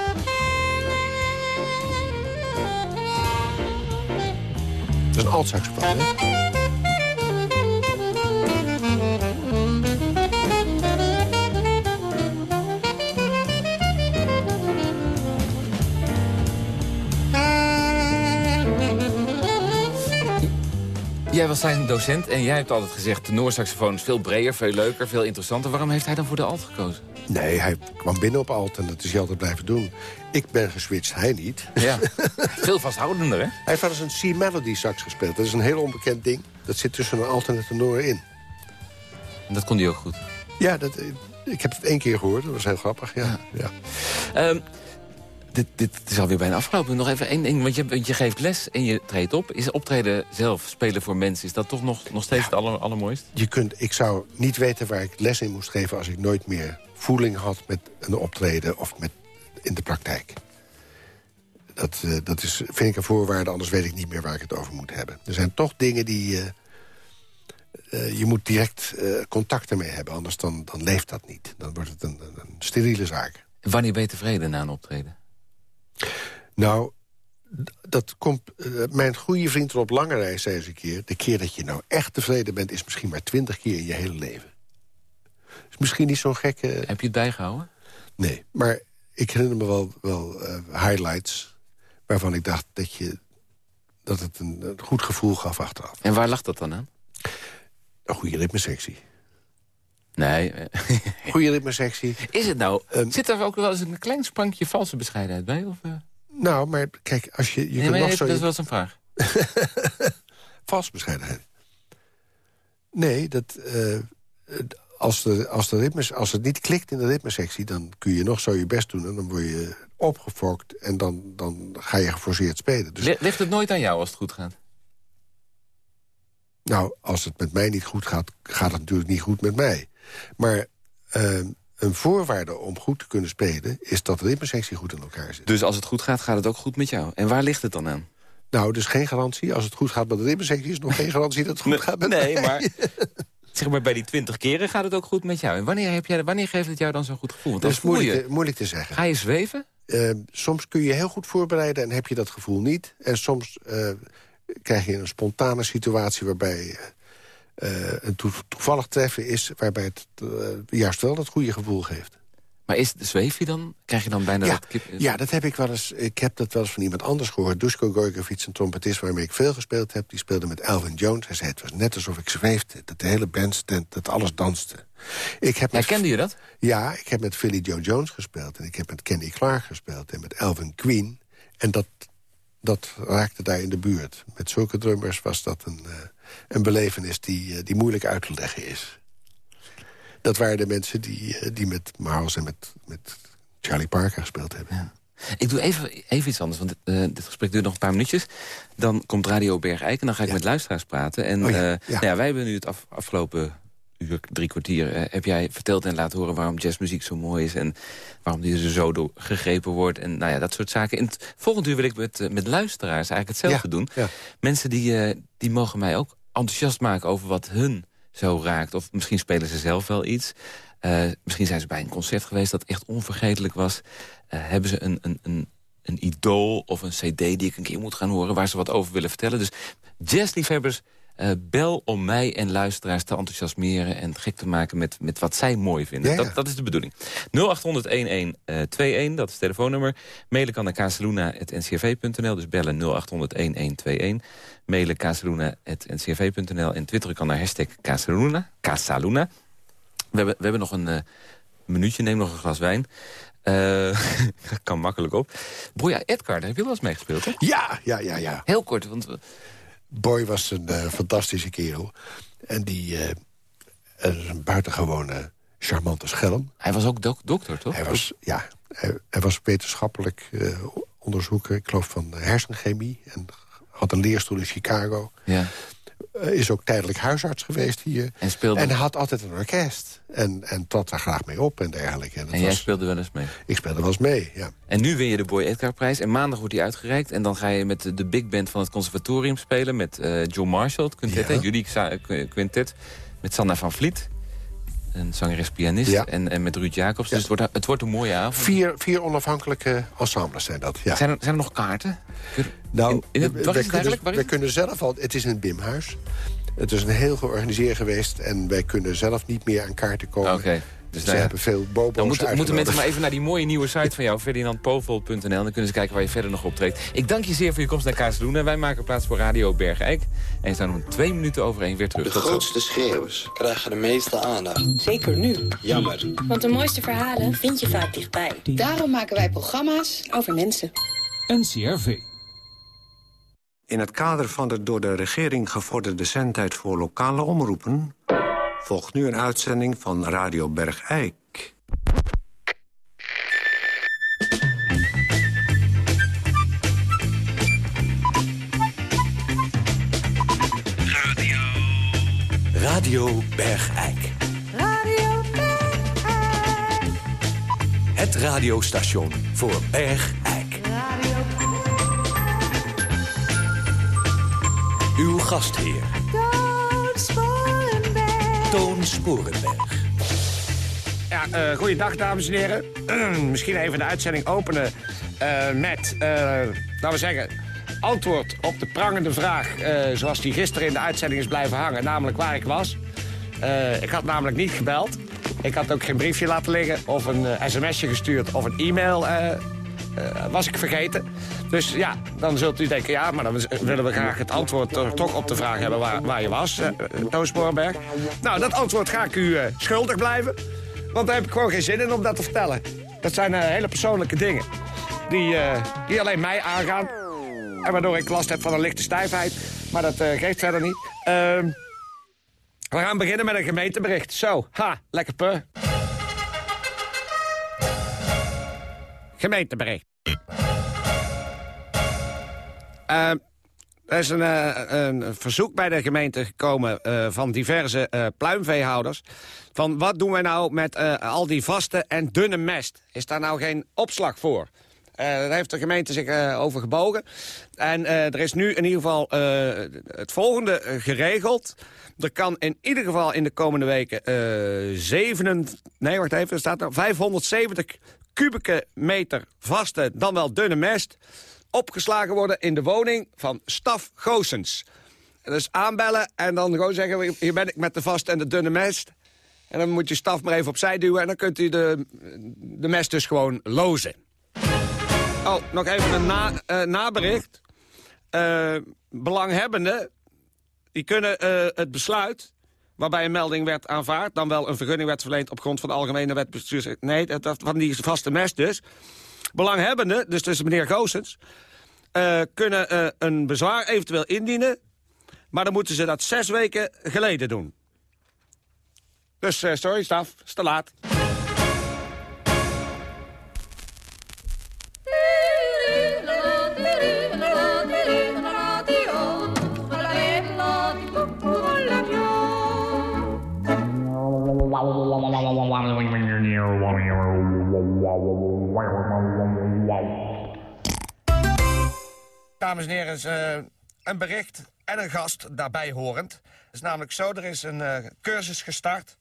Dat is een altsaxofoon, hè? Jij was zijn docent en jij hebt altijd gezegd... tenorsaxofoon is veel breder, veel leuker, veel interessanter. Waarom heeft hij dan voor de alt gekozen? Nee, hij kwam binnen op alt en dat is hij altijd blijven doen. Ik ben geswitcht, hij niet. Ja, veel vasthoudender, hè? Hij heeft wel eens een C-melody sax gespeeld. Dat is een heel onbekend ding. Dat zit tussen een alt en een tenor in. En dat kon hij ook goed. Ja, dat, ik heb het één keer gehoord. Dat was heel grappig, ja. ja. Ehm, dit, dit is alweer bijna afgelopen. Nog even één ding, want je, geeft les en je treedt op. Is optreden zelf, spelen voor mensen, is dat toch nog, nog steeds het aller, allermooist? Je kunt, ik zou niet weten waar ik les in moest geven... als ik nooit meer voeling had met een optreden of met, in de praktijk. Dat, eh, dat is, vind ik een voorwaarde, anders weet ik niet meer waar ik het over moet hebben. Er zijn toch dingen die... eh, je moet direct eh, contact ermee hebben, anders dan, dan leeft dat niet. Dan wordt het een, een, een steriele zaak. Wanneer ben je tevreden na een optreden? Nou, dat komt... eh, mijn goede vriend Rob Langereis zei eens een keer... de keer dat je nou echt tevreden bent... is misschien maar twintig keer in je hele leven. is misschien niet zo'n gekke... Heb je het bijgehouden? Nee, maar ik herinner me wel, wel eh, highlights... waarvan ik dacht dat, je, dat het een, een goed gevoel gaf achteraf. En waar lag dat dan aan? Een goede ritmesectie. Nee. Goede ritmesectie. is het nou... Ehm, zit er ook wel eens een klein sprankje valse bescheidenheid bij? Of, eh? Nou, maar kijk, als je... je nee, kunt nog je- zo dat is wel eens een vraag. Vals bescheidenheid. Nee, dat, eh, als, de, als, de ritmes, als het niet klikt in de ritmesectie... dan kun je nog zo je best doen en dan word je opgefokt... en dan, dan ga je geforceerd spelen. Dus Ligt het nooit aan jou als het goed gaat? nou, als het met mij niet goed gaat... gaat het natuurlijk niet goed met mij. Maar eh, een voorwaarde om goed te kunnen spelen... is dat de ritmesectie goed in elkaar zit. Dus als het goed gaat, gaat het ook goed met jou. En waar ligt het dan aan? Nou, dus geen garantie. Als het goed gaat met de ritmesectie... is nog geen garantie dat het goed gaat met nee, mij. maar zeg maar bij die twintig keren gaat het ook goed met jou. En wanneer, heb jij, wanneer geeft het jou dan zo'n goed gevoel? Want Dat is moeilijk je, te, moeilijk te zeggen. ga je zweven? Eh, soms kun je heel goed voorbereiden en heb je dat gevoel niet. En soms eh, krijg je een spontane situatie waarbij eh, een toe- toevallig treffen is... waarbij het eh, juist wel dat goede gevoel geeft. Maar is, zweef je dan? Krijg je dan bijna Ja, dat kip... ja, dat heb ik wel eens. Ik heb dat wel eens van iemand anders gehoord. Dusko Gorgovic, een trompetist waarmee ik veel gespeeld heb... die speelde met Elvin Jones. Hij zei, het was net alsof ik zweefde. Dat de hele band, dat alles danste. Ik heb met, Herkende je dat? Ja, ik heb met Philly Joe Jones gespeeld. En ik heb met Kenny Clark gespeeld. En met Elvin Queen. En dat, dat raakte daar in de buurt. Met zulke drummers was dat een, eh, een belevenis die, eh, die moeilijk uit te leggen is. Dat waren de mensen die, eh, die met Miles en met, met Charlie Parker gespeeld hebben. Ik doe even, even iets anders, want dit, dit gesprek duurt nog een paar minuutjes. Dan komt Radio Bergijk en dan ga ik Ja. met luisteraars praten. En Oh ja, ja. Nou ja, wij hebben nu het af- afgelopen uur, drie kwartier... eh, heb jij verteld en laten horen waarom jazzmuziek zo mooi is... en waarom die er zo door gegrepen wordt en nou ja, dat soort zaken. In het volgende uur wil ik met, eh, met luisteraars eigenlijk hetzelfde Ja, doen. ja. Mensen die, eh, die mogen mij ook enthousiast maken over wat hun zo raakt. Of misschien spelen ze zelf wel iets. Misschien zijn ze bij een concert geweest dat echt onvergetelijk was. Hebben ze een, een, een, een idool of een cd die ik een keer moet gaan horen... waar ze wat over willen vertellen. Dus jazzliefhebbers, eh, bel om mij en luisteraars te enthousiasmeren... en gek te maken met, met wat zij mooi vinden. Ja, ja. Dat, dat is de bedoeling. 0800-1121, dat is het telefoonnummer. Mailen kan naar casaluna.ncrv.nl, dus bellen 0800-1121. Mailen casaluna.ncrv.nl en twitteren kan naar hashtag Casaluna. Casaluna. We hebben, we hebben nog een eh, minuutje, neem nog een glas wijn. Eh, kan makkelijk op. Boya Edgar, daar heb je wel eens mee gespeeld, toch? Ja, ja, ja, ja. Heel kort, want Boy was een eh, fantastische kerel. En die is een buitengewone charmante schelm. hij was ook dok- dokter, toch? Hij was, ja, hij, hij was wetenschappelijk eh, onderzoeker, ik geloof van hersenchemie. En had een leerstoel in Chicago. Ja. Eh, is ook tijdelijk huisarts geweest hier. En speelde... En hij had altijd een orkest. En, en trad daar graag mee op en dergelijke. En, dat En jij was- speelde wel eens mee. Ik speelde wel eens mee, ja. En nu win je de Boy Edgar prijs. En maandag wordt die uitgereikt. En dan ga je met de- big band van het conservatorium spelen. Met eh, John Marshall, het quintet. Ja. Jullie quintet. Met Sanna van Vliet. Een zangeres-pianist. Ja. En, en met Ruud Jacobs. Ja. Dus het wordt, het wordt een mooie avond. Vier, vier onafhankelijke ensembles zijn dat, ja. Zijn, er, zijn er nog kaarten? Kun- Nou, in, in het, we- kunnen, het? zelf al... Het is in het Bimhuis. Het is een heel georganiseerd geweest... en wij kunnen zelf niet meer aan kaarten komen. Oké. Dus Ze nou ja. hebben veel bobo's Dan moeten, moeten mensen maar even naar die mooie nieuwe site van jou, ferdinandpovel.nl. Dan kunnen ze kijken waar je verder nog optreedt. Ik dank je zeer voor je komst naar Kaasloen. En wij maken plaats voor Radio Bergijk. En staat nog twee minuten over één weer terug. De grootste schreeuwers krijgen de meeste aandacht. Zeker nu. Jammer. Want de mooiste verhalen vind je vaak dichtbij. Daarom maken wij programma's Over mensen. NCRV. In het kader van de door de regering gevorderde zendtijd voor lokale omroepen... volgt nu een uitzending van Radio Bergijk. Radio Bergijk. Radio Het radiostation voor Bergijk. Uw gastheer, Toon Sporenberg. Ja, eh goeiedag dames en heren. Misschien even de uitzending openen eh, met, eh, laten we zeggen... antwoord op de prangende vraag zoals die gisteren in de uitzending is blijven hangen. Namelijk waar ik was. Ik had namelijk niet gebeld. Ik had ook geen briefje laten liggen of een sms'je gestuurd of een e-mail was ik vergeten. Dus ja, dan zult u denken, ja, maar dan willen we graag het antwoord toch, toch op de vraag hebben waar, waar je was, eh, eh, Toon Sporenberg. Nou, dat antwoord ga ik u eh, schuldig blijven. Want daar heb ik gewoon geen zin in om dat te vertellen. Dat zijn eh, hele persoonlijke dingen. Die, eh, die alleen mij aangaan. En waardoor ik last heb van een lichte stijfheid. Maar dat eh, geeft verder niet. Ehm, we gaan beginnen met een gemeentebericht. Zo, ha, lekker pur. Gemeentebericht. Ehm, er is een, eh, een verzoek bij de gemeente gekomen eh, van diverse eh, pluimveehouders. Van wat doen wij nou met al die vaste en dunne mest? Is daar nou geen opslag voor? Daar heeft de gemeente zich over gebogen. En er is nu in ieder geval het volgende geregeld. Er kan in ieder geval in de komende weken zeven, nee, wacht even, er staat er 570 kubieke meter vaste, dan wel dunne mest opgeslagen worden in de woning van Staf Goossens. Dus aanbellen en dan gewoon zeggen... hier ben ik met de vaste en de dunne mest. En dan moet je staf maar even opzij duwen... en dan kunt u de, de mest dus gewoon lozen. Oh, nog even een na, eh, nabericht. Eh, belanghebbenden, die kunnen eh, het besluit... waarbij een melding werd aanvaard... dan wel een vergunning werd verleend op grond van de algemene wet bestuurs... Nee, dat, dat- van die vaste mest dus. Belanghebbenden, dus tussen meneer Goossens... eh, kunnen eh, een bezwaar eventueel indienen... maar dan moeten ze dat zes weken geleden doen. Dus eh, sorry, staf, is te laat. Dames en heren, eh, een bericht en een gast daarbij horend. Het is namelijk zo, er is een eh, cursus gestart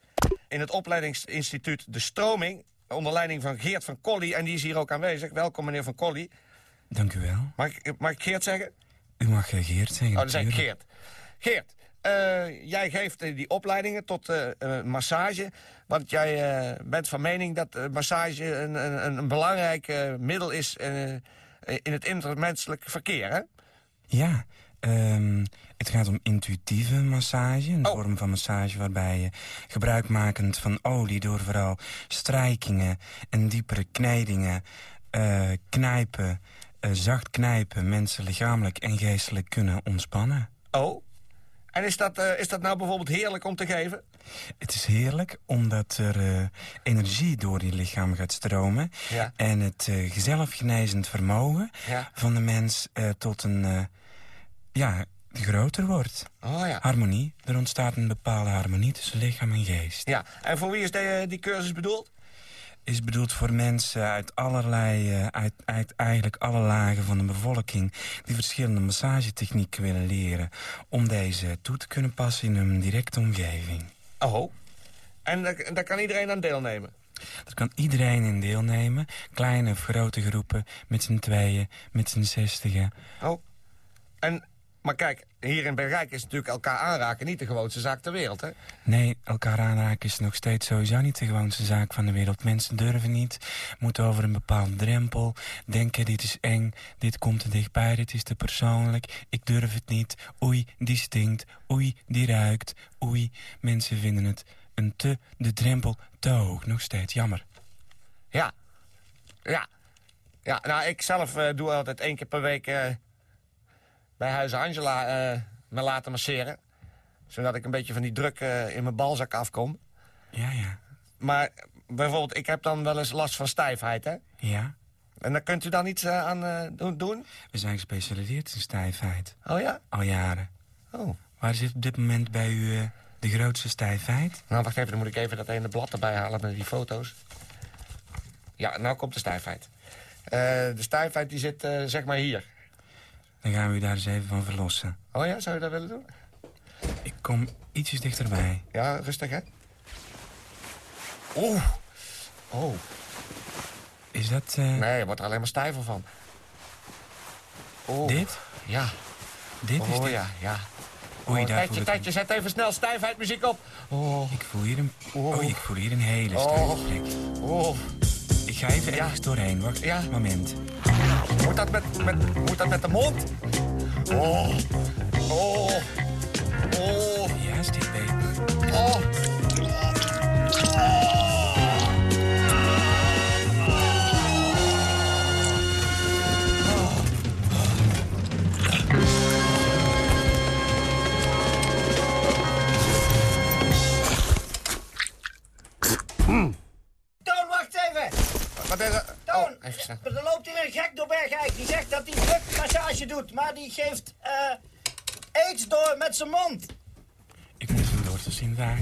in het opleidingsinstituut De Stroming... onder leiding van Geert van Colly, en die is hier ook aanwezig. Welkom, meneer van Colly. Dank u wel. Mag ik, mag ik Geert zeggen? U mag eh, Geert zeggen. Oh, dan zeg ik. Geert. Geert, eh, jij geeft eh, die opleidingen tot eh, massage. Want jij bent van mening dat massage een, een, een belangrijk middel is... in het intermenselijk verkeer, hè? Ja, ehm, het gaat om intuïtieve massage. Oh. Een vorm van massage waarbij je gebruikmakend van olie... door vooral strijkingen en diepere knijdingen, knijpen... zacht knijpen mensen lichamelijk en geestelijk kunnen ontspannen. Oh. En is dat, eh, is dat nou bijvoorbeeld heerlijk om te geven? Het is heerlijk omdat er eh, energie door je lichaam gaat stromen... Ja. en het eh zelfgenezend vermogen Ja. van de mens tot een... ja, groter wordt. Oh ja. Harmonie. Er ontstaat een bepaalde harmonie tussen lichaam en geest. Ja, en voor wie is die, die cursus bedoeld? Is bedoeld voor mensen uit allerlei, eh, uit, uit eigenlijk alle lagen van de bevolking... die verschillende massagetechnieken willen leren... om deze toe te kunnen passen in hun directe omgeving. Oh, en daar, daar kan iedereen aan deelnemen? Daar kan iedereen in deelnemen. Kleine of grote groepen, met z'n tweeën, met z'n zestigen. Oh, en, maar kijk, hier in Bergrijk is natuurlijk elkaar aanraken niet de gewoonste zaak ter wereld, hè? Nee, elkaar aanraken is nog steeds sowieso niet de gewoonste zaak van de wereld. Mensen durven niet, moeten over een bepaalde drempel, denken dit is eng, dit komt te dichtbij, dit is te persoonlijk, ik durf het niet, oei, die stinkt, oei, die ruikt, oei. Mensen vinden het een te, de drempel te hoog, nog steeds, jammer. Ja, ja. Ja, nou, ik zelf eh, doe altijd één keer per week eh, bij Huis Angela eh, me laten masseren. Zodat ik een beetje van die druk eh, in mijn balzak afkom. Ja, ja. Maar bijvoorbeeld, ik heb dan wel eens last van stijfheid, hè? Ja? En daar kunt u dan iets eh, aan doen-? We zijn gespecialiseerd in stijfheid. Oh ja? Al jaren. Oh. Waar zit op dit moment bij u de grootste stijfheid? Nou, wacht even, dan moet ik even dat ene blad erbij halen met die foto's. Ja, nou komt de stijfheid. De stijfheid die zit zeg maar hier. Dan gaan we u daar eens even van verlossen. Oh ja, zou je dat willen doen? Ik kom ietsjes dichterbij. Ja, rustig hè. Oeh. Oh. Is dat... eh, Nee, je wordt er alleen maar stijver van. Oeh. Dit? Ja. Dit is oh dit? ja, ja. Oei, oh, daar tijdje, tijdje, zet even snel stijfheid muziek op. Oh. Ik voel hier een... Oh. Oh, ik voel hier een hele Oh. stijve plek. Oh. Ga even ergens doorheen. Wacht, Ja. moment. Moet dat met, met, moet dat met de mond? Oh. Oh. Oh. Juist dit, baby. Oh. Toon, Wat is dat? Toon, Oh, even er loopt hier een gek door Bergijk. Die zegt dat hij drukmassage doet, maar die geeft eh aids door met zijn mond. Ik moet hem door te zien daar.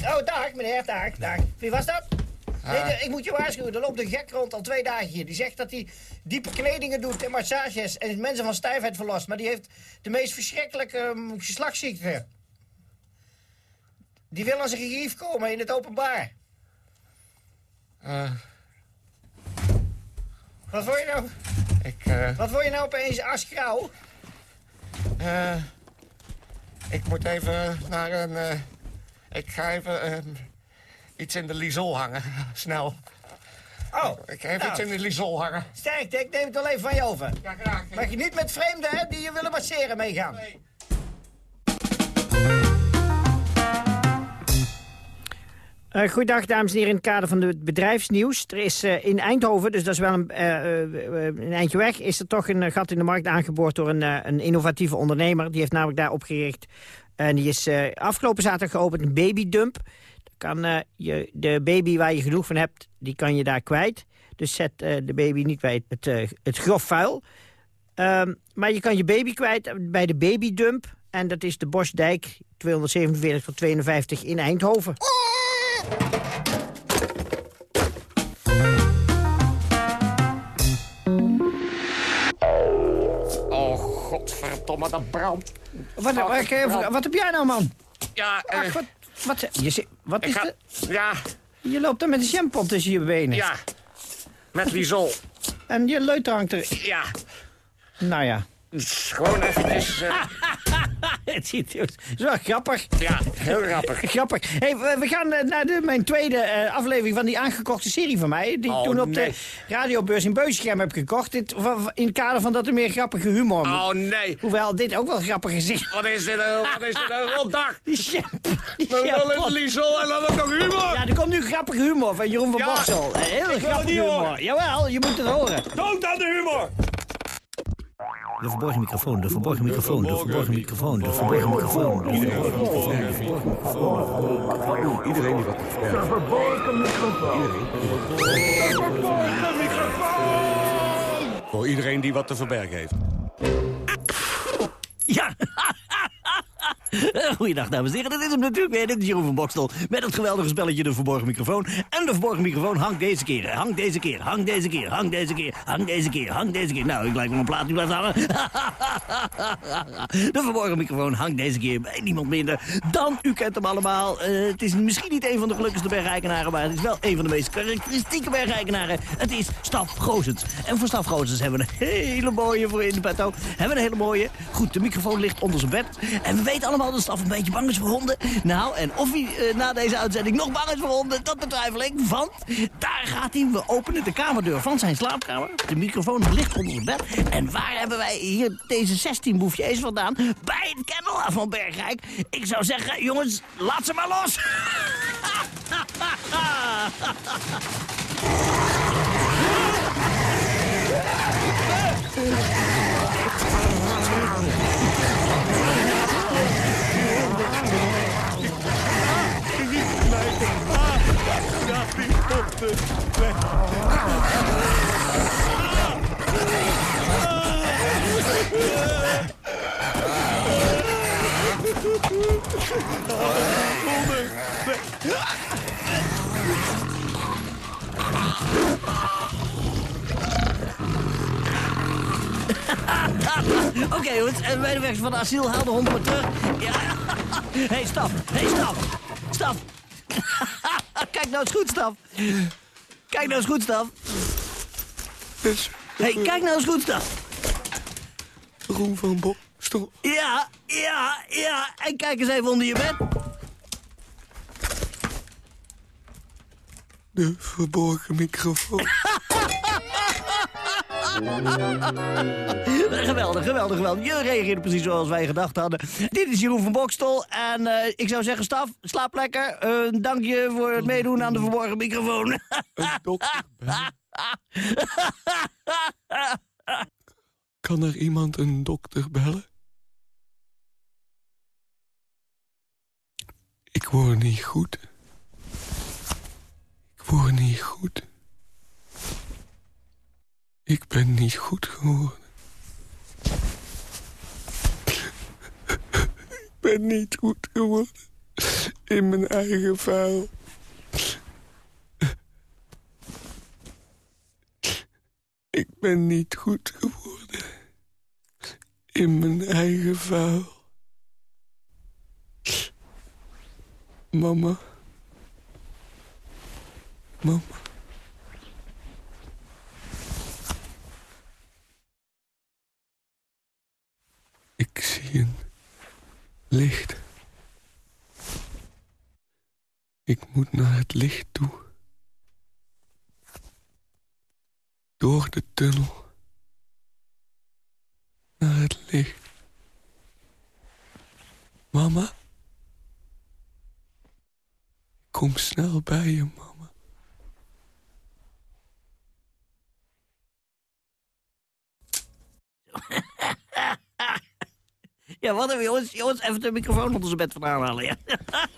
Oh, dag meneer, dag, dag. Wie was dat? Nee, Ah. de- ik moet je waarschuwen, er loopt een gek rond al twee dagen hier. Die zegt dat hij diepe kledingen doet en massages en mensen van stijfheid verlost. Maar die heeft de meest verschrikkelijke um, geslachtsziekte. Die wil aan zijn gerief komen in het openbaar. Eh, Wat word je nou? ik, eh, Wat word je nou opeens asgrauw? eh, ik moet even naar een... eh, ik ga even iets in de lisol hangen. Snel. Oh, Ik ga even nou. iets in de lisol hangen. Sterkte, ik neem het wel even van je over. Ja, graag. Mag je niet met vreemden hè, die je willen masseren meegaan. Uh, goedendag, dames en heren. In het kader van het bedrijfsnieuws. Er is uh, in Eindhoven, dus dat is wel een, uh, een eindje weg... is er toch een gat in de markt aangeboord door een, een innovatieve ondernemer. Die heeft namelijk daar opgericht. En die is afgelopen zaterdag geopend, een babydump. Kan, je, de baby waar je genoeg van hebt, die kan je daar kwijt. Dus zet de baby niet bij het, het, grof vuil. Ehm, maar je kan je baby kwijt bij de babydump. En dat is de Bosdijk 247 tot 52 in Eindhoven. Oh, godverdomme, dat brandt. Wat, oh, wat, wat, wat heb jij nou, man? Ja, eh... Ach, wat, wat, je, wat is ga, de... Ja. Je loopt er met een jampot tussen je benen. Ja, met lisol. En je leuter hangt er... Ja. Nou ja. Gewoon eventjes... Uh... het ziet het is wel grappig. Ja, heel grappig. grappig. Hey, we gaan naar de, mijn tweede uh, aflevering van die aangekochte serie van mij. Die ik oh, toen op nee. de radiobeurs in Beusichem heb gekocht. Dit, in het kader van dat er meer grappige humor moet. Oh nee. Hoewel dit ook wel grappig is. Wat is dit een, wat is dit een rotdag? Die. Dan Liesel en dan ook nog humor. Ja, er komt nu grappige humor van Jeroen van ja, Boksel. Heel grappige humor. Horen. Jawel, je moet het horen. Dood aan de humor. De verborgen microfoon, de verborgen microfoon, de verborgen microfoon, de verborgen microfoon. Iedereen die wat De verborgen microfoon. Voor iedereen die wat te verbergen heeft. Ja, Goeiedag, dames en heren. Dit is hem natuurlijk weer. Dit is Jeroen van Bokstel. Met het geweldige spelletje De Verborgen Microfoon. En de Verborgen Microfoon hangt deze keer. Hangt deze keer. Hangt deze keer. Hangt deze keer. Hangt deze keer. Hangt deze keer. Nou, ik lijk wel een plaat die hangen. De Verborgen Microfoon hangt deze keer bij niemand minder dan... U kent hem allemaal. Uh, het is misschien niet een van de gelukkigste bergeikenaren... maar het is wel een van de meest karakteristieke bergeikenaren. Het is Staf Gozens. En voor Staf Gozens hebben we een hele mooie voor in de petto. Hebben we een hele mooie. Goed, de microfoon ligt onder zijn bed. En we weten allemaal dat Staf een beetje bang is voor honden. Nou, en of hij uh, na deze uitzending nog bang is voor honden, dat betwijfel ik. Want daar gaat hij. We openen de kamerdeur van zijn slaapkamer. De microfoon ligt onder zijn bed. En waar hebben wij hier deze 16 boefjes vandaan? Bij het kennel van Bergrijk. Ik zou zeggen, jongens, laat ze maar los. Oké okay, jongens, en medewerkers van de asiel haal de honden maar terug. Ja. Hé, hey, staf. Hé, hey, staf. Staf. Kijk nou eens goed, staf. Kijk nou eens goed, staf. Hé, hey, kijk nou eens goed, staf. Roem van Bokstel. Ja, ja, ja. En kijk eens even onder je bed. De verborgen microfoon. geweldig, geweldig, geweldig. Je reageerde precies zoals wij gedacht hadden. Dit is Jeroen van Bokstel. En uh, ik zou zeggen, staf, slaap lekker. Uh, dank je voor het meedoen aan de verborgen microfoon. Een dokter Kan er iemand een dokter bellen? Ik word niet goed. Word niet goed. Ik ben niet goed geworden. Ik ben niet goed geworden. In mijn eigen vuil. Ik ben niet goed geworden. In mijn eigen vuil. Mama. Mama. Ik zie een licht. Ik moet naar het licht toe. Door de tunnel. Naar het licht. Mama? Ik kom snel bij je, mama. Ja, wat hebben jongens? Jongens, even de microfoon onder zijn bed vandaan halen, ja.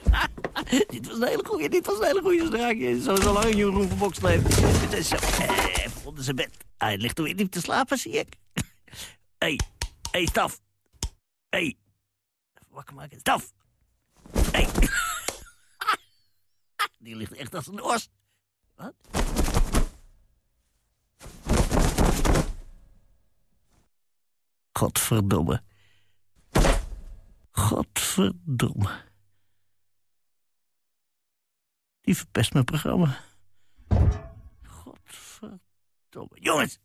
dit was een hele goeie, dit was een hele goeie. Zo, zo lang Jeroen van Boks leeft. Dit is zo, eh, even onder zijn bed. Hij ligt er weer niet te slapen, zie ik. Hé, hé, hey, Staf. Hé. Hey. Even wakker maken. Staf. Hé. Hey. Die ligt echt als een os. Wat? Godverdomme. Godverdomme. Die verpest mijn programma. Godverdomme. Jongens.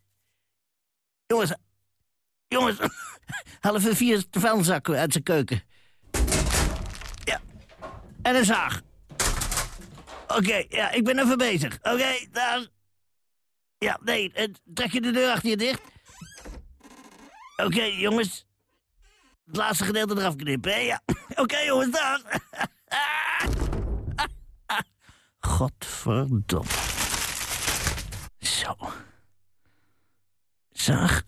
Jongens. Jongens. Haal even vier vuilzakken uit zijn keuken. Ja. En een zaag. Oké, ja, ik ben even bezig. Oké, daar. Ja, nee, trek je de deur achter je dicht. Oké, jongens. Het laatste gedeelte eraf knippen, hè? Ja. Oké, jongens, daar. Godverdomme. Zo. Zaag.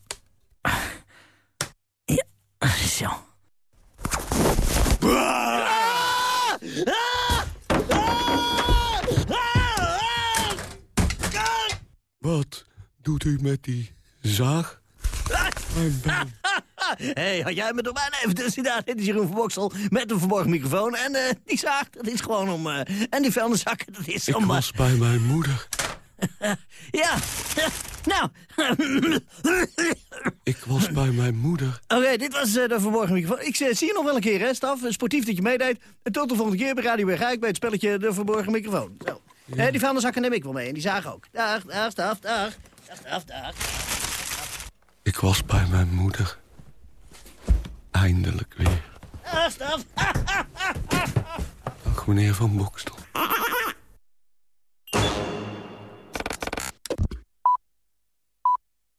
Ja, zo. Wat doet u met die zaag? Hey, had jij me door mijn even tussen daar? Dit is Jeroen van Boksel met een verborgen microfoon. En eh, die zaag, dat is gewoon om... eh, en die vuilniszakken, dat is Ik om... eh, was bij mijn moeder. ja, nou... Ik was bij mijn moeder. Oké, dit was eh, de verborgen microfoon. Ik eh, zie je nog wel een keer, hè, Staf? Sportief dat je meedeed. En tot de volgende keer bij Radio Bergijk bij het spelletje De Verborgen Microfoon. Zo. Eh, die vuilniszakken neem ik wel mee en die zagen ook. Dag, dag, Staf, dag. Dag, dag, dag. Ik was bij mijn moeder. Eindelijk weer. Dag, meneer Van Boks.